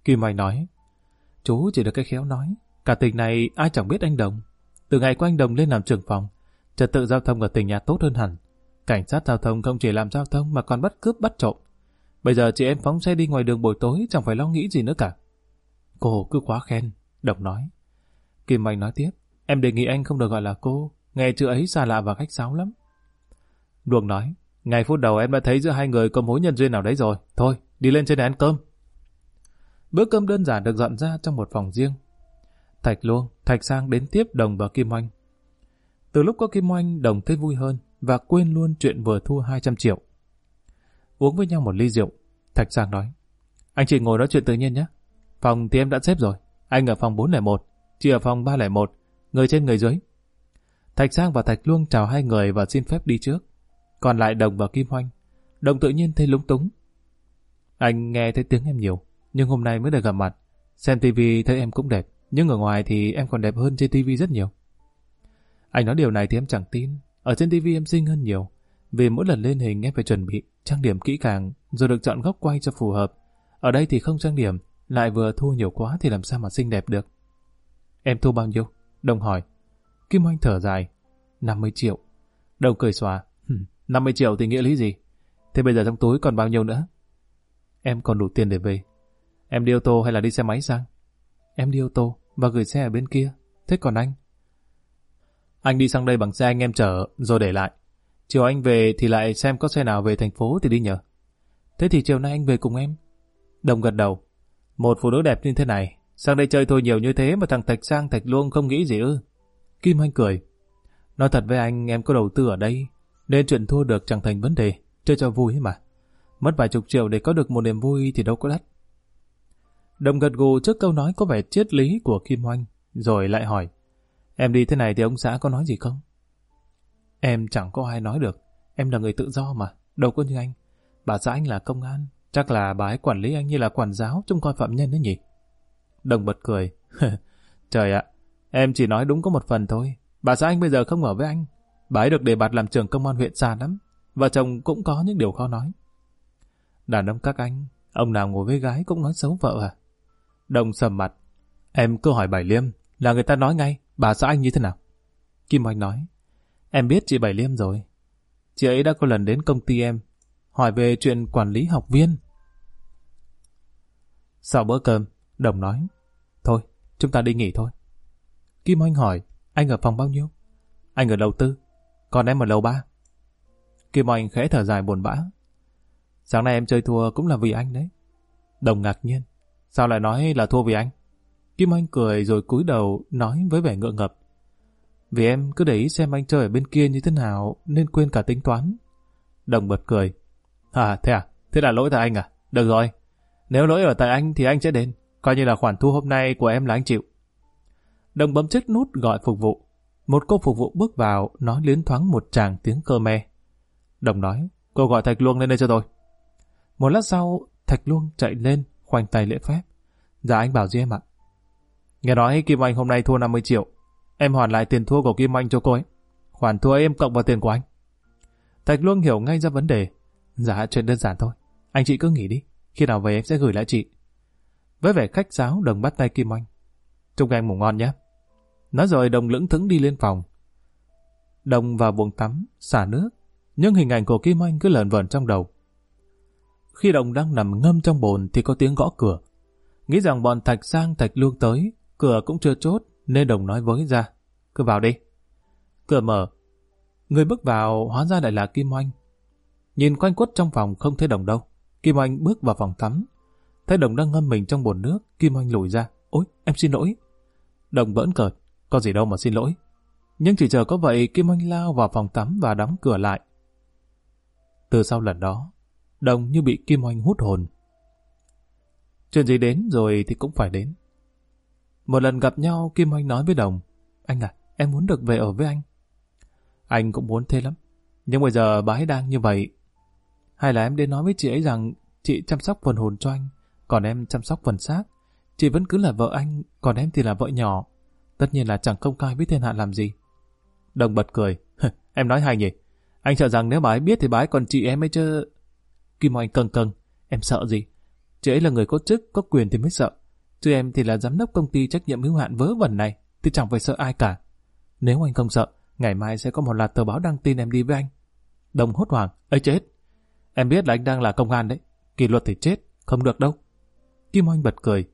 Kim Anh nói, chú chỉ được cái khéo nói, cả tỉnh này ai chẳng biết anh Đồng. Từ ngày có anh Đồng lên làm trưởng phòng, trật tự giao thông ở tỉnh nhà tốt hơn hẳn. Cảnh sát giao thông không chỉ làm giao thông mà còn bắt cướp bắt trộm. Bây giờ chị em phóng xe đi ngoài đường buổi tối chẳng phải lo nghĩ gì nữa cả. Cô cứ quá khen. Đồng nói. Kim Anh nói tiếp. Em đề nghị anh không được gọi là cô. Nghe chữ ấy xa lạ và khách sáo lắm. Luông nói. Ngày phút đầu em đã thấy giữa hai người có mối nhân duyên nào đấy rồi. Thôi, đi lên trên này ăn cơm. Bữa cơm đơn giản được dọn ra trong một phòng riêng. Thạch Luông, Thạch Sang đến tiếp Đồng và Kim Oanh. Từ lúc có Kim Oanh, Đồng thấy vui hơn và quên luôn chuyện vừa thua 200 triệu. Uống với nhau một ly rượu, Thạch Sang nói. Anh chị ngồi nói chuyện tự nhiên nhé. Phòng thì em đã xếp rồi. Anh ở phòng 401, chị ở phòng 301, người trên người dưới. Thạch Sang và Thạch Luông chào hai người và xin phép đi trước. Còn lại Đồng và Kim hoanh Đồng tự nhiên thấy lúng túng. Anh nghe thấy tiếng em nhiều, nhưng hôm nay mới được gặp mặt. Xem tivi thấy em cũng đẹp, nhưng ở ngoài thì em còn đẹp hơn trên tivi rất nhiều. Anh nói điều này thì em chẳng tin. Ở trên tivi em xinh hơn nhiều. Vì mỗi lần lên hình em phải chuẩn bị, trang điểm kỹ càng, rồi được chọn góc quay cho phù hợp. Ở đây thì không trang điểm, lại vừa thua nhiều quá thì làm sao mà xinh đẹp được. Em thua bao nhiêu? Đồng hỏi. Kim Oanh thở dài. 50 triệu. Đồng cười xòa. 50 triệu thì nghĩa lý gì? Thế bây giờ trong túi còn bao nhiêu nữa? Em còn đủ tiền để về. Em đi ô tô hay là đi xe máy sang? Em đi ô tô và gửi xe ở bên kia. Thế còn anh? Anh đi sang đây bằng xe anh em chở rồi để lại. Chiều anh về thì lại xem có xe nào về thành phố thì đi nhờ. Thế thì chiều nay anh về cùng em. Đồng gật đầu. Một phụ nữ đẹp như thế này, sang đây chơi thôi nhiều như thế mà thằng Thạch sang Thạch luôn không nghĩ gì ư. Kim Anh cười. Nói thật với anh, em có đầu tư ở đây, nên chuyện thua được chẳng thành vấn đề, chơi cho vui mà. Mất vài chục triệu để có được một niềm vui thì đâu có đắt. Đồng gật gù trước câu nói có vẻ triết lý của Kim Oanh, rồi lại hỏi. Em đi thế này thì ông xã có nói gì không? Em chẳng có ai nói được. Em là người tự do mà, đâu có như anh. Bà xã anh là công an, chắc là bà ấy quản lý anh như là quản giáo trông coi phạm nhân đấy nhỉ? Đồng bật cười. Trời ạ, em chỉ nói đúng có một phần thôi. Bà xã anh bây giờ không ở với anh. Bà ấy được đề bạt làm trưởng công an huyện xa lắm. Vợ chồng cũng có những điều khó nói. Đàn ông các anh, ông nào ngồi với gái cũng nói xấu vợ à? Đồng sầm mặt. Em cứ hỏi Bảy Liêm, là người ta nói ngay, bà xã anh như thế nào? Kim Oanh nói. Em biết chị Bảy Liêm rồi. Chị ấy đã có lần đến công ty em, hỏi về chuyện quản lý học viên. Sau bữa cơm, Đồng nói. Thôi, chúng ta đi nghỉ thôi. Kim Oanh hỏi, anh ở phòng bao nhiêu? Anh ở đầu tư, còn em ở lầu ba. Kim Oanh khẽ thở dài buồn bã. Sáng nay em chơi thua cũng là vì anh đấy. Đồng ngạc nhiên. Sao lại nói là thua vì anh? Kim Anh cười rồi cúi đầu nói với vẻ ngượng ngập. Vì em cứ để ý xem anh chơi ở bên kia như thế nào nên quên cả tính toán. Đồng bật cười. À thế à? Thế là lỗi tại anh à? Được rồi. Nếu lỗi ở tại anh thì anh sẽ đến. Coi như là khoản thu hôm nay của em là anh chịu. Đồng bấm chiếc nút gọi phục vụ. Một cô phục vụ bước vào nói liến thoáng một tràng tiếng cơ me. Đồng nói, cô gọi Thạch Luông lên đây cho tôi. Một lát sau, Thạch Luông chạy lên, khoanh tay lễ phép. Dạ anh bảo gì em ạ? Nghe nói Kim Anh hôm nay thua 50 triệu. Em hoàn lại tiền thua của Kim Anh cho cô ấy. Khoản thua em cộng vào tiền của anh. Thạch Luông hiểu ngay ra vấn đề. Dạ chuyện đơn giản thôi. Anh chị cứ nghỉ đi. Khi nào về em sẽ gửi lại chị. Với vẻ khách sáo đồng bắt tay Kim Anh. Chúc anh ngủ ngon nhé. Nói rồi đồng lững thững đi lên phòng. Đồng vào buồng tắm, xả nước. Nhưng hình ảnh của Kim Anh cứ lờn vờn trong đầu. Khi đồng đang nằm ngâm trong bồn thì có tiếng gõ cửa. Nghĩ rằng bọn Thạch Sang Thạch Lương tới, cửa cũng chưa chốt nên đồng nói với ra. Cứ vào đi. Cửa mở. Người bước vào hóa ra lại là Kim Anh. Nhìn quanh quất trong phòng không thấy đồng đâu. Kim Anh bước vào phòng tắm. Thấy đồng đang ngâm mình trong bồn nước, Kim Anh lùi ra. Ôi, em xin lỗi. Đồng bỡn cợt. Có gì đâu mà xin lỗi. Nhưng chỉ chờ có vậy, Kim Anh lao vào phòng tắm và đóng cửa lại. Từ sau lần đó, Đồng như bị Kim Oanh hút hồn. Chuyện gì đến rồi thì cũng phải đến. Một lần gặp nhau, Kim Oanh nói với Đồng, anh à, em muốn được về ở với anh. Anh cũng muốn thế lắm. Nhưng bây giờ bà ấy đang như vậy. Hay là em đến nói với chị ấy rằng chị chăm sóc phần hồn cho anh, còn em chăm sóc phần xác. Chị vẫn cứ là vợ anh, còn em thì là vợ nhỏ. Tất nhiên là chẳng công khai với thiên hạ làm gì. Đồng bật cười. em nói hay nhỉ? Anh sợ rằng nếu bà ấy biết thì bà ấy còn chị em ấy chứ... Kim Oanh căng căng. Em sợ gì? Chị ấy là người có chức, có quyền thì mới sợ. Chứ em thì là giám đốc công ty trách nhiệm hữu hạn vớ vẩn này, thì chẳng phải sợ ai cả. Nếu anh không sợ, ngày mai sẽ có một loạt tờ báo đăng tin em đi với anh. Đồng hốt hoảng, ấy chết. Em biết là anh đang là công an đấy. Kỷ luật thì chết, không được đâu. Kim Oanh bật cười.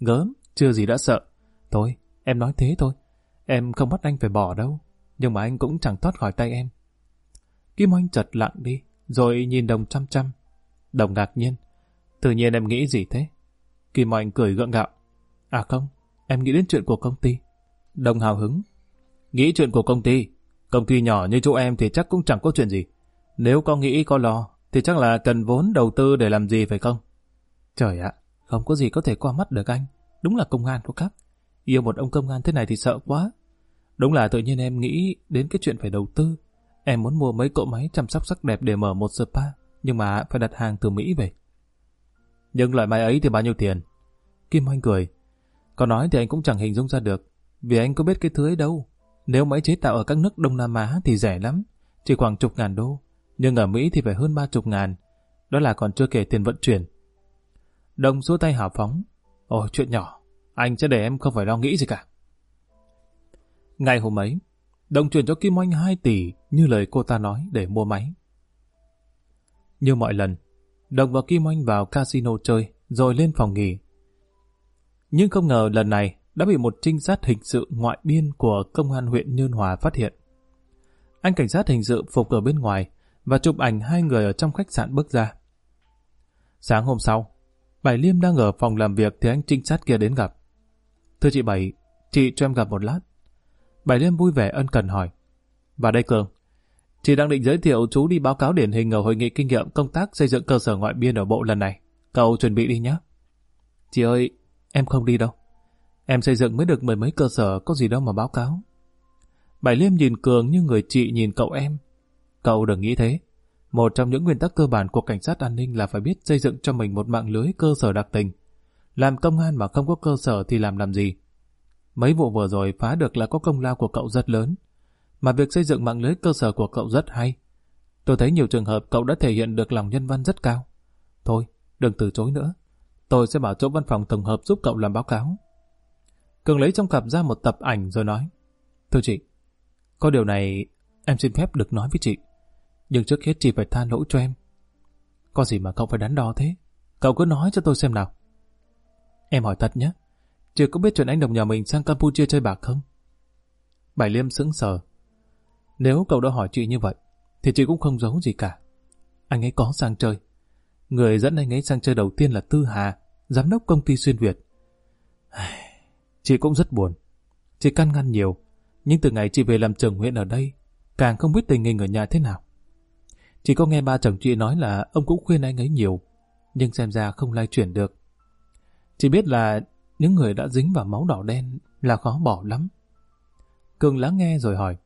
Gớm, Chưa gì đã sợ. Thôi, em nói thế thôi. Em không bắt anh phải bỏ đâu. Nhưng mà anh cũng chẳng thoát khỏi tay em. Kim Oanh chợt lặng đi, rồi nhìn đồng chăm chăm. Đồng ngạc nhiên. Tự nhiên em nghĩ gì thế? Kim Oanh cười gượng gạo. À không, em nghĩ đến chuyện của công ty. Đồng hào hứng. Nghĩ chuyện của công ty. Công ty nhỏ như chỗ em thì chắc cũng chẳng có chuyện gì. Nếu có nghĩ có lo, thì chắc là cần vốn đầu tư để làm gì phải không? Trời ạ, không có gì có thể qua mắt được anh. Đúng là công an của các. Yêu một ông công an thế này thì sợ quá. Đúng là tự nhiên em nghĩ đến cái chuyện phải đầu tư. Em muốn mua mấy cỗ máy chăm sóc sắc đẹp để mở một spa, nhưng mà phải đặt hàng từ Mỹ về. Nhưng loại máy ấy thì bao nhiêu tiền? Kim Anh cười. Có nói thì anh cũng chẳng hình dung ra được, vì anh có biết cái thứ ấy đâu. Nếu máy chế tạo ở các nước Đông Nam Á thì rẻ lắm, chỉ khoảng chục ngàn đô. Nhưng ở Mỹ thì phải hơn ba chục ngàn. Đó là còn chưa kể tiền vận chuyển. Đông xua tay hào phóng. Ôi chuyện nhỏ, anh sẽ để em không phải lo nghĩ gì cả. Ngày hôm ấy, đồng chuyển cho Kim Oanh 2 tỷ như lời cô ta nói để mua máy. Như mọi lần, Đồng và Kim Oanh vào casino chơi rồi lên phòng nghỉ. Nhưng không ngờ lần này đã bị một trinh sát hình sự ngoại biên của công an huyện Nhơn Hòa phát hiện. Anh cảnh sát hình sự phục ở bên ngoài và chụp ảnh hai người ở trong khách sạn bước ra. Sáng hôm sau, Bảy Liêm đang ở phòng làm việc thì anh trinh sát kia đến gặp. Thưa chị Bảy, chị cho em gặp một lát. Bảy Liêm vui vẻ ân cần hỏi. Và đây Cường, chị đang định giới thiệu chú đi báo cáo điển hình ở hội nghị kinh nghiệm công tác xây dựng cơ sở ngoại biên ở bộ lần này. Cậu chuẩn bị đi nhé. Chị ơi, em không đi đâu. Em xây dựng mới được mười mấy cơ sở có gì đâu mà báo cáo. Bảy Liêm nhìn Cường như người chị nhìn cậu em. Cậu đừng nghĩ thế. Một trong những nguyên tắc cơ bản của cảnh sát an ninh là phải biết xây dựng cho mình một mạng lưới cơ sở đặc tình. Làm công an mà không có cơ sở thì làm làm gì? Mấy vụ vừa rồi phá được là có công lao của cậu rất lớn. Mà việc xây dựng mạng lưới cơ sở của cậu rất hay. Tôi thấy nhiều trường hợp cậu đã thể hiện được lòng nhân văn rất cao. Thôi, đừng từ chối nữa. Tôi sẽ bảo chỗ văn phòng tổng hợp giúp cậu làm báo cáo. Cường lấy trong cặp ra một tập ảnh rồi nói. Thưa chị, có điều này em xin phép được nói với chị. Nhưng trước hết chị phải tha lỗi cho em. Có gì mà cậu phải đắn đo thế? Cậu cứ nói cho tôi xem nào. Em hỏi thật nhé. Chị có biết chuyện anh đồng nhà mình sang Campuchia chơi bạc không? Bảy Liêm sững sờ. Nếu cậu đã hỏi chị như vậy, thì chị cũng không giấu gì cả. Anh ấy có sang chơi. Người dẫn anh ấy sang chơi đầu tiên là Tư Hà, giám đốc công ty xuyên Việt. Chị cũng rất buồn. Chị căn ngăn nhiều, nhưng từ ngày chị về làm trưởng huyện ở đây, càng không biết tình hình ở nhà thế nào. Chị có nghe ba chồng chị nói là ông cũng khuyên anh ấy nhiều, nhưng xem ra không lay chuyển được chỉ biết là những người đã dính vào máu đỏ đen là khó bỏ lắm. Cường lắng nghe rồi hỏi.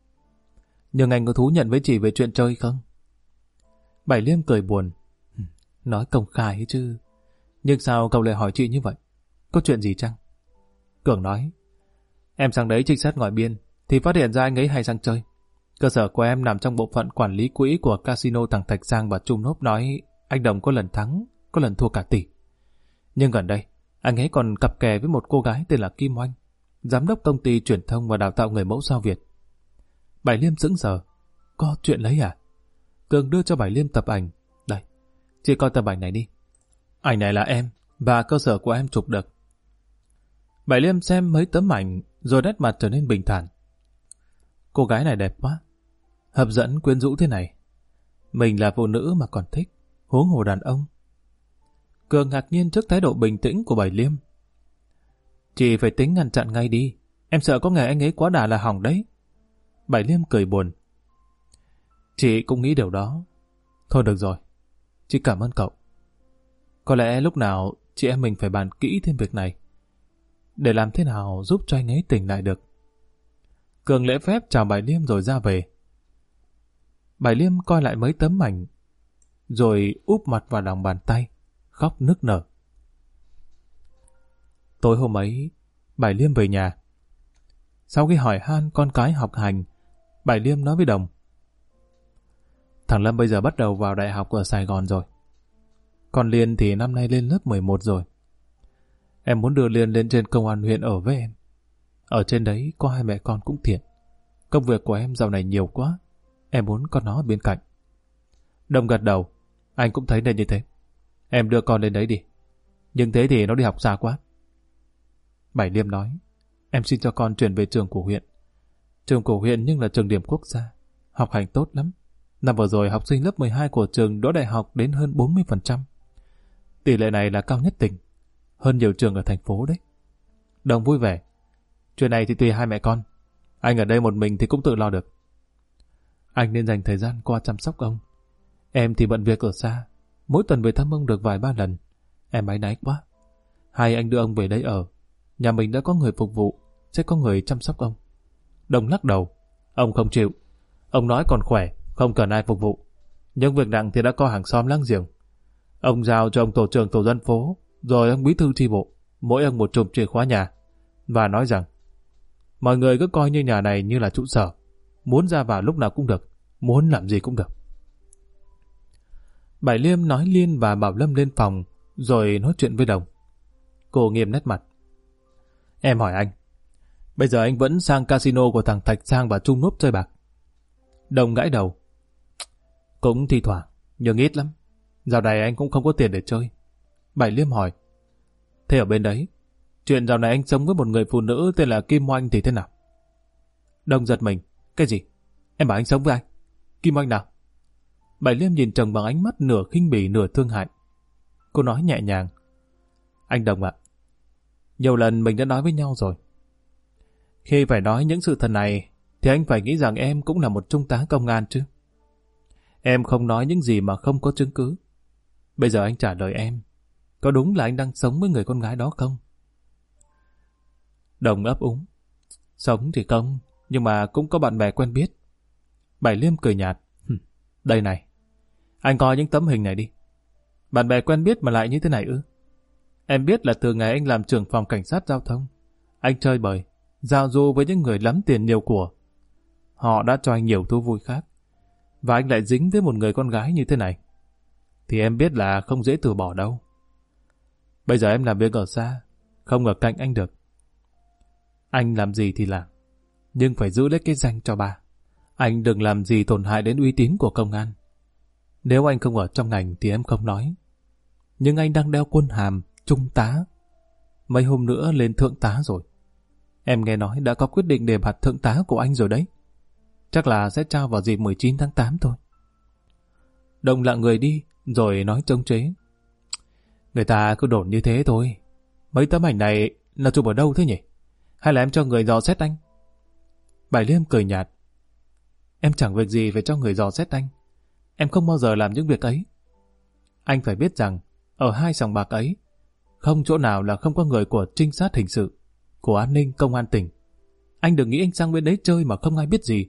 Nhưng anh có thú nhận với chị về chuyện chơi không? Bảy Liêm cười buồn. Nói công khai chứ. Nhưng sao cậu lại hỏi chị như vậy? Có chuyện gì chăng? Cường nói. Em sang đấy trinh sát ngoài biên, thì phát hiện ra anh ấy hay sang chơi. Cơ sở của em nằm trong bộ phận quản lý quỹ của casino thằng Thạch Giang và Trung Nốp nói anh Đồng có lần thắng, có lần thua cả tỷ. Nhưng gần đây, anh ấy còn cặp kè với một cô gái tên là Kim Oanh, giám đốc công ty truyền thông và đào tạo người mẫu sao Việt. Bảy Liêm sững sờ. Có chuyện lấy à? Cường đưa cho Bảy Liêm tập ảnh. Đây, chị coi tập ảnh này đi. Ảnh này là em, và cơ sở của em chụp được. Bảy Liêm xem mấy tấm ảnh, rồi nét mặt trở nên bình thản. Cô gái này đẹp quá. Hấp dẫn quyến rũ thế này. Mình là phụ nữ mà còn thích, huống hồ đàn ông. Cường ngạc nhiên trước thái độ bình tĩnh của Bảy Liêm. Chị phải tính ngăn chặn ngay đi. Em sợ có ngày anh ấy quá đà là hỏng đấy. Bảy Liêm cười buồn. Chị cũng nghĩ điều đó. Thôi được rồi. Chị cảm ơn cậu. Có lẽ lúc nào chị em mình phải bàn kỹ thêm việc này. Để làm thế nào giúp cho anh ấy tỉnh lại được. Cường lễ phép chào Bảy Liêm rồi ra về. Bảy Liêm coi lại mấy tấm ảnh, rồi úp mặt vào lòng bàn tay khóc nức nở. Tối hôm ấy, Bảy Liêm về nhà. Sau khi hỏi han con cái học hành, Bảy Liêm nói với Đồng. Thằng Lâm bây giờ bắt đầu vào đại học ở Sài Gòn rồi. Còn Liên thì năm nay lên lớp 11 rồi. Em muốn đưa Liên lên trên công an huyện ở với em. Ở trên đấy có hai mẹ con cũng thiện. Công việc của em dạo này nhiều quá. Em muốn con nó bên cạnh. Đồng gật đầu. Anh cũng thấy nên như thế. Em đưa con lên đấy đi. Nhưng thế thì nó đi học xa quá. Bảy Liêm nói, em xin cho con chuyển về trường của huyện. Trường của huyện nhưng là trường điểm quốc gia, học hành tốt lắm. Năm vừa rồi học sinh lớp 12 của trường đỗ đại học đến hơn 40%. Tỷ lệ này là cao nhất tỉnh, hơn nhiều trường ở thành phố đấy. Đồng vui vẻ. Chuyện này thì tùy hai mẹ con. Anh ở đây một mình thì cũng tự lo được. Anh nên dành thời gian qua chăm sóc ông. Em thì bận việc ở xa, mỗi tuần về thăm ông được vài ba lần. Em ấy náy quá. Hai anh đưa ông về đây ở. Nhà mình đã có người phục vụ, sẽ có người chăm sóc ông. Đồng lắc đầu. Ông không chịu. Ông nói còn khỏe, không cần ai phục vụ. Nhưng việc nặng thì đã có hàng xóm láng giềng. Ông giao cho ông tổ trưởng tổ dân phố, rồi ông bí thư tri bộ, mỗi ông một chùm chìa khóa nhà, và nói rằng mọi người cứ coi như nhà này như là trụ sở, muốn ra vào lúc nào cũng được, muốn làm gì cũng được. Bảy Liêm nói Liên và Bảo Lâm lên phòng, rồi nói chuyện với Đồng. Cô nghiêm nét mặt. Em hỏi anh, bây giờ anh vẫn sang casino của thằng Thạch Sang và Trung Núp chơi bạc. Đồng gãi đầu. Cũng thi thoảng, nhưng ít lắm. Dạo này anh cũng không có tiền để chơi. Bảy Liêm hỏi. Thế ở bên đấy, chuyện dạo này anh sống với một người phụ nữ tên là Kim Oanh thì thế nào? Đồng giật mình. Cái gì? Em bảo anh sống với anh. Kim Oanh nào? Bảy Liêm nhìn chồng bằng ánh mắt nửa khinh bỉ nửa thương hại. Cô nói nhẹ nhàng. Anh Đồng ạ, nhiều lần mình đã nói với nhau rồi. Khi phải nói những sự thật này, thì anh phải nghĩ rằng em cũng là một trung tá công an chứ. Em không nói những gì mà không có chứng cứ. Bây giờ anh trả lời em, có đúng là anh đang sống với người con gái đó không? Đồng ấp úng. Sống thì không, nhưng mà cũng có bạn bè quen biết. Bảy Liêm cười nhạt. Đây này, anh coi những tấm hình này đi. Bạn bè quen biết mà lại như thế này ư? Em biết là từ ngày anh làm trưởng phòng cảnh sát giao thông, anh chơi bời, giao du với những người lắm tiền nhiều của. Họ đã cho anh nhiều thú vui khác. Và anh lại dính với một người con gái như thế này. Thì em biết là không dễ từ bỏ đâu. Bây giờ em làm việc ở xa, không ở cạnh anh được. Anh làm gì thì làm, nhưng phải giữ lấy cái danh cho bà. Anh đừng làm gì tổn hại đến uy tín của công an. Nếu anh không ở trong ngành thì em không nói. Nhưng anh đang đeo quân hàm, trung tá. Mấy hôm nữa lên thượng tá rồi. Em nghe nói đã có quyết định đề bạt thượng tá của anh rồi đấy. Chắc là sẽ trao vào dịp 19 tháng 8 thôi. Đồng lặng người đi, rồi nói trông chế. Người ta cứ đồn như thế thôi. Mấy tấm ảnh này là chụp ở đâu thế nhỉ? Hay là em cho người dò xét anh? Bài Liêm cười nhạt. Em chẳng việc gì phải cho người dò xét anh. Em không bao giờ làm những việc ấy. Anh phải biết rằng, ở hai sòng bạc ấy, không chỗ nào là không có người của trinh sát hình sự, của an ninh công an tỉnh. Anh đừng nghĩ anh sang bên đấy chơi mà không ai biết gì.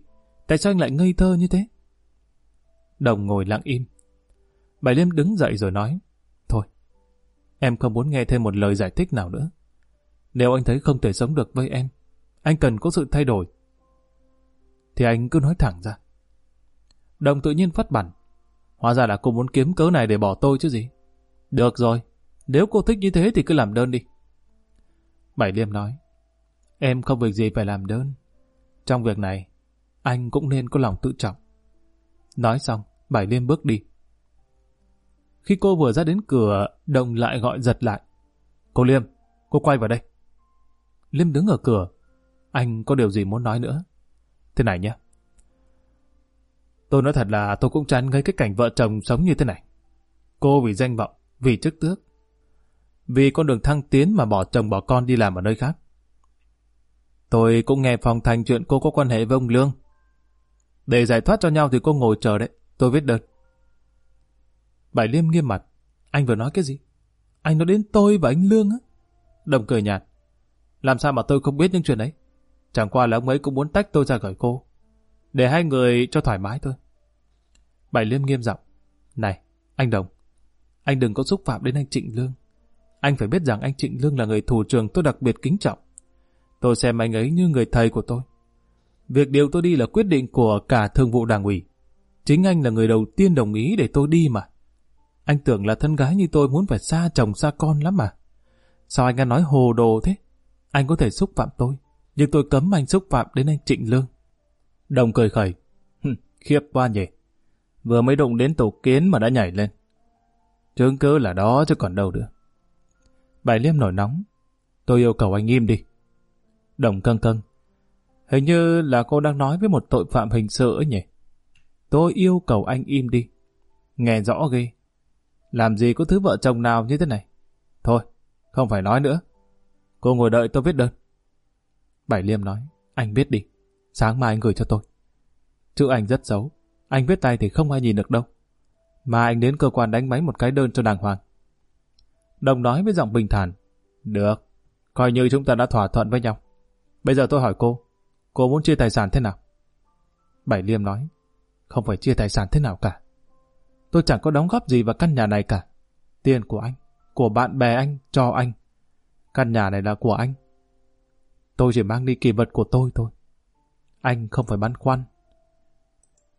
Tại sao anh lại ngây thơ như thế? Đồng ngồi lặng im. Bảy Liêm đứng dậy rồi nói, Thôi, em không muốn nghe thêm một lời giải thích nào nữa. Nếu anh thấy không thể sống được với em, anh cần có sự thay đổi. Thì anh cứ nói thẳng ra. Đồng tự nhiên phát bản. Hóa ra là cô muốn kiếm cớ này để bỏ tôi chứ gì. Được rồi, nếu cô thích như thế thì cứ làm đơn đi. Bảy Liêm nói, em không việc gì phải làm đơn. Trong việc này, anh cũng nên có lòng tự trọng. Nói xong, Bảy Liêm bước đi. Khi cô vừa ra đến cửa, Đồng lại gọi giật lại. Cô Liêm, cô quay vào đây. Liêm đứng ở cửa. Anh có điều gì muốn nói nữa? Thế này nhé. Tôi nói thật là tôi cũng chán ngấy cái cảnh vợ chồng sống như thế này. Cô vì danh vọng, vì chức tước. Vì con đường thăng tiến mà bỏ chồng bỏ con đi làm ở nơi khác. Tôi cũng nghe phòng thành chuyện cô có quan hệ với ông Lương. Để giải thoát cho nhau thì cô ngồi chờ đấy. Tôi viết đơn. Bảy Liêm nghiêm mặt. Anh vừa nói cái gì? Anh nói đến tôi và anh Lương á? Đồng cười nhạt. Làm sao mà tôi không biết những chuyện ấy? Chẳng qua là ông ấy cũng muốn tách tôi ra khỏi cô. Để hai người cho thoải mái thôi. Bảy Liêm nghiêm giọng. Này, anh Đồng. Anh đừng có xúc phạm đến anh Trịnh Lương. Anh phải biết rằng anh Trịnh Lương là người thủ trưởng tôi đặc biệt kính trọng. Tôi xem anh ấy như người thầy của tôi. Việc điều tôi đi là quyết định của cả thường vụ đảng ủy. Chính anh là người đầu tiên đồng ý để tôi đi mà. Anh tưởng là thân gái như tôi muốn phải xa chồng xa con lắm mà. Sao anh ăn nói hồ đồ thế? Anh có thể xúc phạm tôi, nhưng tôi cấm anh xúc phạm đến anh Trịnh Lương. Đồng cười khẩy. Khiếp quá nhỉ. Vừa mới đụng đến tổ kiến mà đã nhảy lên. Chứng cứ là đó chứ còn đâu nữa. Bài Liêm nổi nóng. Tôi yêu cầu anh im đi. Đồng căng căng. Hình như là cô đang nói với một tội phạm hình sự ấy nhỉ? Tôi yêu cầu anh im đi. Nghe rõ ghê. Làm gì có thứ vợ chồng nào như thế này? Thôi, không phải nói nữa. Cô ngồi đợi tôi viết đơn. Bảy Liêm nói, anh biết đi. Sáng mai anh gửi cho tôi. Chữ ảnh rất xấu. Anh viết tay thì không ai nhìn được đâu. Mà anh đến cơ quan đánh máy một cái đơn cho đàng hoàng. Đồng nói với giọng bình thản. Được, coi như chúng ta đã thỏa thuận với nhau. Bây giờ tôi hỏi cô, cô muốn chia tài sản thế nào? Bảy Liêm nói, không phải chia tài sản thế nào cả. Tôi chẳng có đóng góp gì vào căn nhà này cả. Tiền của anh, của bạn bè anh, cho anh. Căn nhà này là của anh. Tôi chỉ mang đi kỳ vật của tôi thôi. Anh không phải băn khoăn.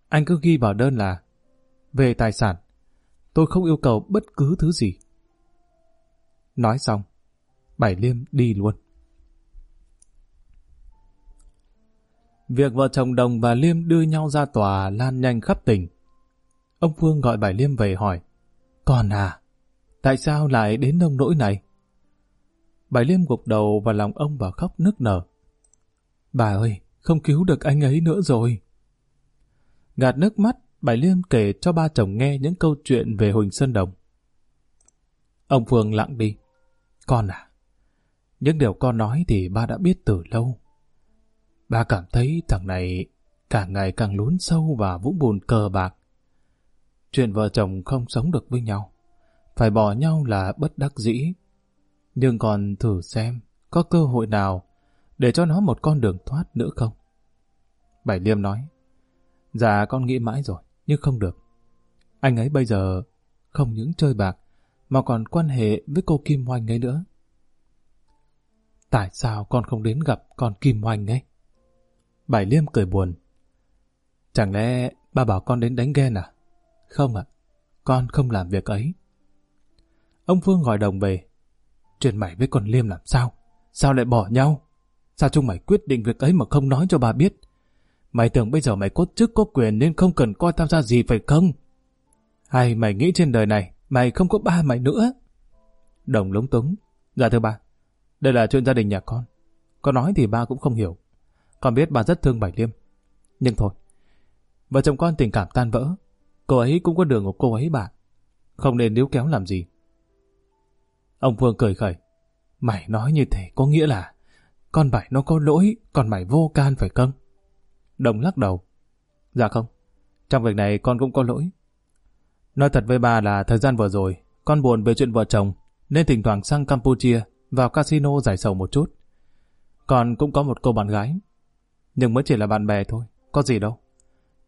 Anh cứ ghi vào đơn là về tài sản, tôi không yêu cầu bất cứ thứ gì. Nói xong, Bảy Liêm đi luôn. Việc vợ chồng Đồng và Liêm đưa nhau ra tòa lan nhanh khắp tỉnh. Ông Phương gọi Bảy Liêm về hỏi, còn à, tại sao lại đến nông nỗi này? Bảy Liêm gục đầu vào lòng ông và khóc nức nở. Bà ơi, không cứu được anh ấy nữa rồi. Gạt nước mắt, Bảy Liêm kể cho ba chồng nghe những câu chuyện về Huỳnh Sơn Đồng. Ông Phương lặng đi. Con à, những điều con nói thì ba đã biết từ lâu. Ba cảm thấy thằng này càng ngày càng lún sâu và vũng bùn cờ bạc. Chuyện vợ chồng không sống được với nhau, phải bỏ nhau là bất đắc dĩ. Nhưng còn thử xem có cơ hội nào để cho nó một con đường thoát nữa không? Bảy Liêm nói, Dạ con nghĩ mãi rồi, nhưng không được. Anh ấy bây giờ không những chơi bạc, mà còn quan hệ với cô Kim Hoành ấy nữa. Tại sao con không đến gặp con Kim Hoành ấy? Bảy Liêm cười buồn. Chẳng lẽ ba bảo con đến đánh ghen à? Không ạ, con không làm việc ấy. Ông Phương gọi đồng về. Chuyện mày với con Liêm làm sao? Sao lại bỏ nhau? Sao chúng mày quyết định việc ấy mà không nói cho bà biết? Mày tưởng bây giờ mày có chức có quyền nên không cần coi tham gia gì phải không? Hay mày nghĩ trên đời này mày không có ba mày nữa? Đồng lúng túng. Dạ thưa ba, đây là chuyện gia đình nhà con. Con nói thì ba cũng không hiểu. Con biết bà rất thương Bảy Liêm. Nhưng thôi, vợ chồng con tình cảm tan vỡ. Cô ấy cũng có đường của cô ấy bạn, Không nên níu kéo làm gì. Ông Phương cười khẩy. Mày nói như thế có nghĩa là con Bảy nó có lỗi, còn mày vô can phải không? Đồng lắc đầu. Dạ không, trong việc này con cũng có lỗi. Nói thật với bà là thời gian vừa rồi, con buồn về chuyện vợ chồng, nên thỉnh thoảng sang Campuchia, vào casino giải sầu một chút. Còn cũng có một cô bạn gái, nhưng mới chỉ là bạn bè thôi, có gì đâu.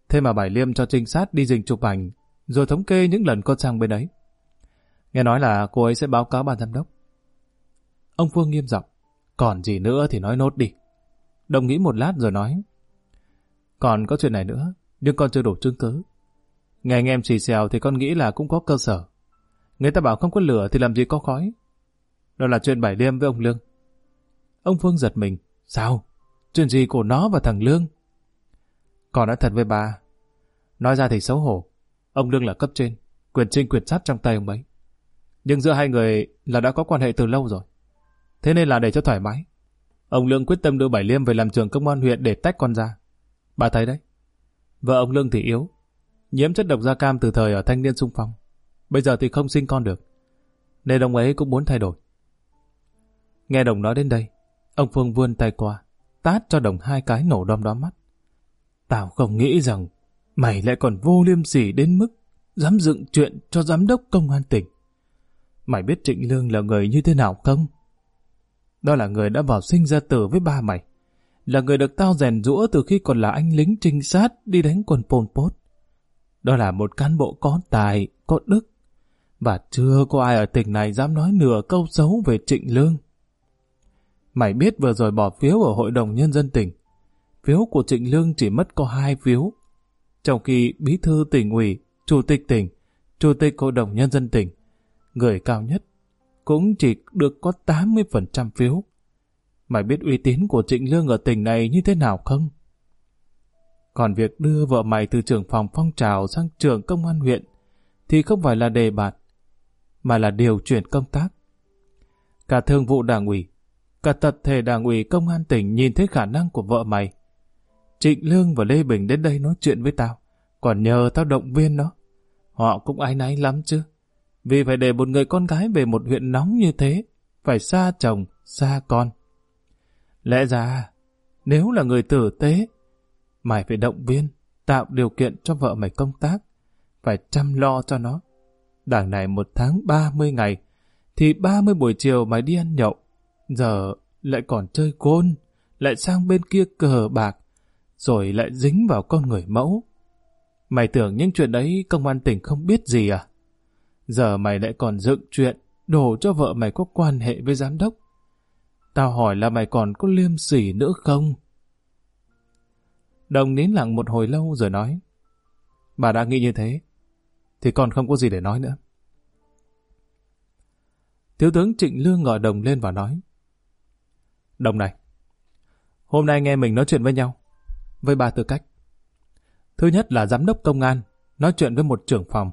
Thế mà Bảy Liêm cho trinh sát đi dình chụp ảnh, rồi thống kê những lần con sang bên ấy. Nghe nói là cô ấy sẽ báo cáo ban giám đốc. Ông Phương nghiêm giọng, còn gì nữa thì nói nốt đi. Đồng nghĩ một lát rồi nói, còn có chuyện này nữa, nhưng con chưa đủ chứng cứ. Nghe anh em xì xèo thì con nghĩ là cũng có cơ sở. Người ta bảo không có lửa thì làm gì có khói. Đó là chuyện Bảy Liêm với ông Lương. Ông Phương giật mình. Sao? Chuyện gì của nó và thằng Lương? con đã thật với bà. Nói ra thì xấu hổ. Ông Lương là cấp trên, quyền trinh quyền sát trong tay ông ấy. Nhưng giữa hai người là đã có quan hệ từ lâu rồi. Thế nên là để cho thoải mái. Ông Lương quyết tâm đưa Bảy Liêm về làm trường công an huyện để tách con ra. Bà thấy đấy. Vợ ông Lương thì yếu. Nhiễm chất độc da cam từ thời ở thanh niên sung phong. Bây giờ thì không sinh con được. Nên ông ấy cũng muốn thay đổi. Nghe Đồng nói đến đây, ông Phương vươn tay qua, tát cho Đồng hai cái nổ đom đóm mắt. Tao không nghĩ rằng mày lại còn vô liêm sỉ đến mức dám dựng chuyện cho giám đốc công an tỉnh. Mày biết Trịnh Lương là người như thế nào không? Đó là người đã vào sinh ra tử với ba mày là người được tao rèn rũa từ khi còn là anh lính trinh sát đi đánh quân Pol Pot. Đó là một cán bộ có tài, có đức, và chưa có ai ở tỉnh này dám nói nửa câu xấu về Trịnh Lương. Mày biết vừa rồi bỏ phiếu ở Hội đồng Nhân dân tỉnh, phiếu của Trịnh Lương chỉ mất có hai phiếu, trong khi bí thư tỉnh ủy, chủ tịch tỉnh, chủ tịch Hội đồng Nhân dân tỉnh, người cao nhất, cũng chỉ được có 80% phiếu. Mày biết uy tín của Trịnh Lương ở tỉnh này như thế nào không? Còn việc đưa vợ mày từ trưởng phòng phong trào sang trưởng công an huyện thì không phải là đề bạt, mà là điều chuyển công tác. Cả thương vụ đảng ủy, cả tập thể đảng ủy công an tỉnh nhìn thấy khả năng của vợ mày. Trịnh Lương và Lê Bình đến đây nói chuyện với tao, còn nhờ tao động viên nó. Họ cũng ái náy lắm chứ. Vì phải để một người con gái về một huyện nóng như thế, phải xa chồng, xa con. Lẽ ra, nếu là người tử tế, mày phải động viên, tạo điều kiện cho vợ mày công tác, phải chăm lo cho nó. Đảng này một tháng 30 ngày, thì 30 buổi chiều mày đi ăn nhậu, giờ lại còn chơi côn, lại sang bên kia cờ bạc, rồi lại dính vào con người mẫu. Mày tưởng những chuyện đấy công an tỉnh không biết gì à? Giờ mày lại còn dựng chuyện, đổ cho vợ mày có quan hệ với giám đốc. Tao hỏi là mày còn có liêm sỉ nữa không? Đồng nín lặng một hồi lâu rồi nói. Bà đã nghĩ như thế, thì còn không có gì để nói nữa. Thiếu tướng Trịnh Lương gọi Đồng lên và nói. Đồng này, hôm nay nghe mình nói chuyện với nhau, với ba tư cách. Thứ nhất là giám đốc công an, nói chuyện với một trưởng phòng.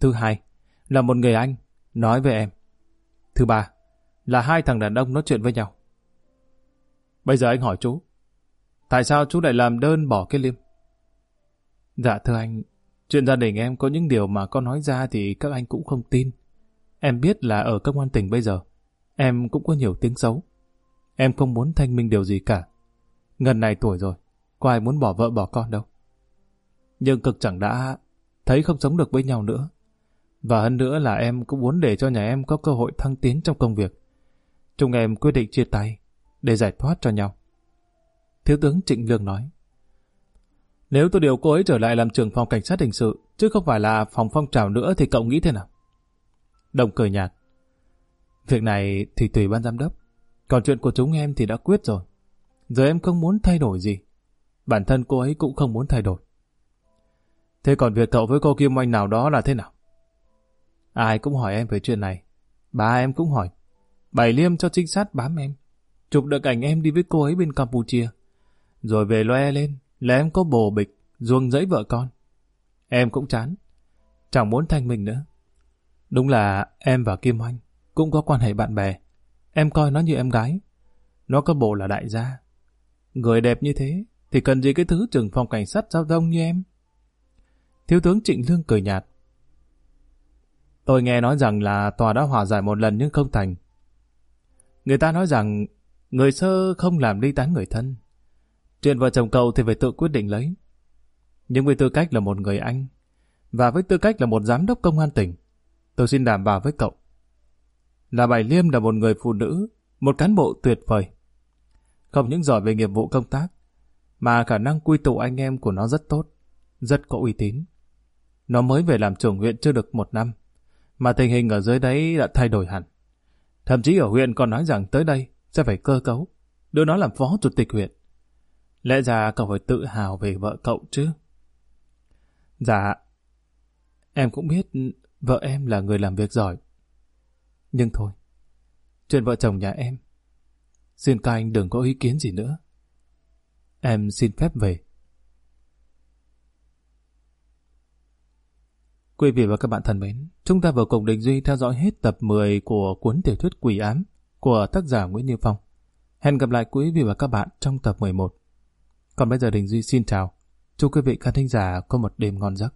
Thứ hai là một người anh, nói với em. Thứ ba là hai thằng đàn ông nói chuyện với nhau. Bây giờ anh hỏi chú, tại sao chú lại làm đơn bỏ cái liêm? Dạ thưa anh, chuyện gia đình em có những điều mà con nói ra thì các anh cũng không tin. Em biết là ở công an tỉnh bây giờ, em cũng có nhiều tiếng xấu. Em không muốn thanh minh điều gì cả. Ngần này tuổi rồi, có ai muốn bỏ vợ bỏ con đâu. Nhưng cực chẳng đã thấy không sống được với nhau nữa. Và hơn nữa là em cũng muốn để cho nhà em có cơ hội thăng tiến trong công việc. Chúng em quyết định chia tay để giải thoát cho nhau. Thiếu tướng Trịnh Lương nói. Nếu tôi điều cô ấy trở lại làm trưởng phòng cảnh sát hình sự, chứ không phải là phòng phong trào nữa thì cậu nghĩ thế nào? Đồng cười nhạt. Việc này thì tùy ban giám đốc. Còn chuyện của chúng em thì đã quyết rồi. Giờ em không muốn thay đổi gì. Bản thân cô ấy cũng không muốn thay đổi. Thế còn việc cậu với cô Kim Oanh nào đó là thế nào? Ai cũng hỏi em về chuyện này. Ba em cũng hỏi. Bảy liêm cho trinh sát bám em. Chụp được ảnh em đi với cô ấy bên Campuchia. Rồi về loe lên là em có bồ bịch, ruông dẫy vợ con. Em cũng chán. Chẳng muốn thanh mình nữa. Đúng là em và Kim Oanh cũng có quan hệ bạn bè. Em coi nó như em gái. Nó có bộ là đại gia. Người đẹp như thế thì cần gì cái thứ trưởng phòng cảnh sát giao thông như em? Thiếu tướng Trịnh Lương cười nhạt. Tôi nghe nói rằng là tòa đã hòa giải một lần nhưng không thành. Người ta nói rằng người sơ không làm ly tán người thân. Chuyện vợ chồng cậu thì phải tự quyết định lấy. Nhưng với tư cách là một người anh và với tư cách là một giám đốc công an tỉnh, tôi xin đảm bảo với cậu là Bảy Liêm là một người phụ nữ, một cán bộ tuyệt vời. Không những giỏi về nghiệp vụ công tác, mà khả năng quy tụ anh em của nó rất tốt, rất có uy tín. Nó mới về làm trưởng huyện chưa được một năm, mà tình hình ở dưới đấy đã thay đổi hẳn. Thậm chí ở huyện còn nói rằng tới đây sẽ phải cơ cấu, đưa nó làm phó chủ tịch huyện. Lẽ ra cậu phải tự hào về vợ cậu chứ. Dạ, em cũng biết vợ em là người làm việc giỏi. Nhưng thôi, chuyện vợ chồng nhà em, xin các anh đừng có ý kiến gì nữa. Em xin phép về. Quý vị và các bạn thân mến, chúng ta vừa cùng Đình Duy theo dõi hết tập 10 của cuốn tiểu thuyết Quỷ Ám của tác giả Nguyễn Như Phong. Hẹn gặp lại quý vị và các bạn trong tập 11. Còn bây giờ Đình Duy xin chào. Chúc quý vị khán thính giả có một đêm ngon giấc.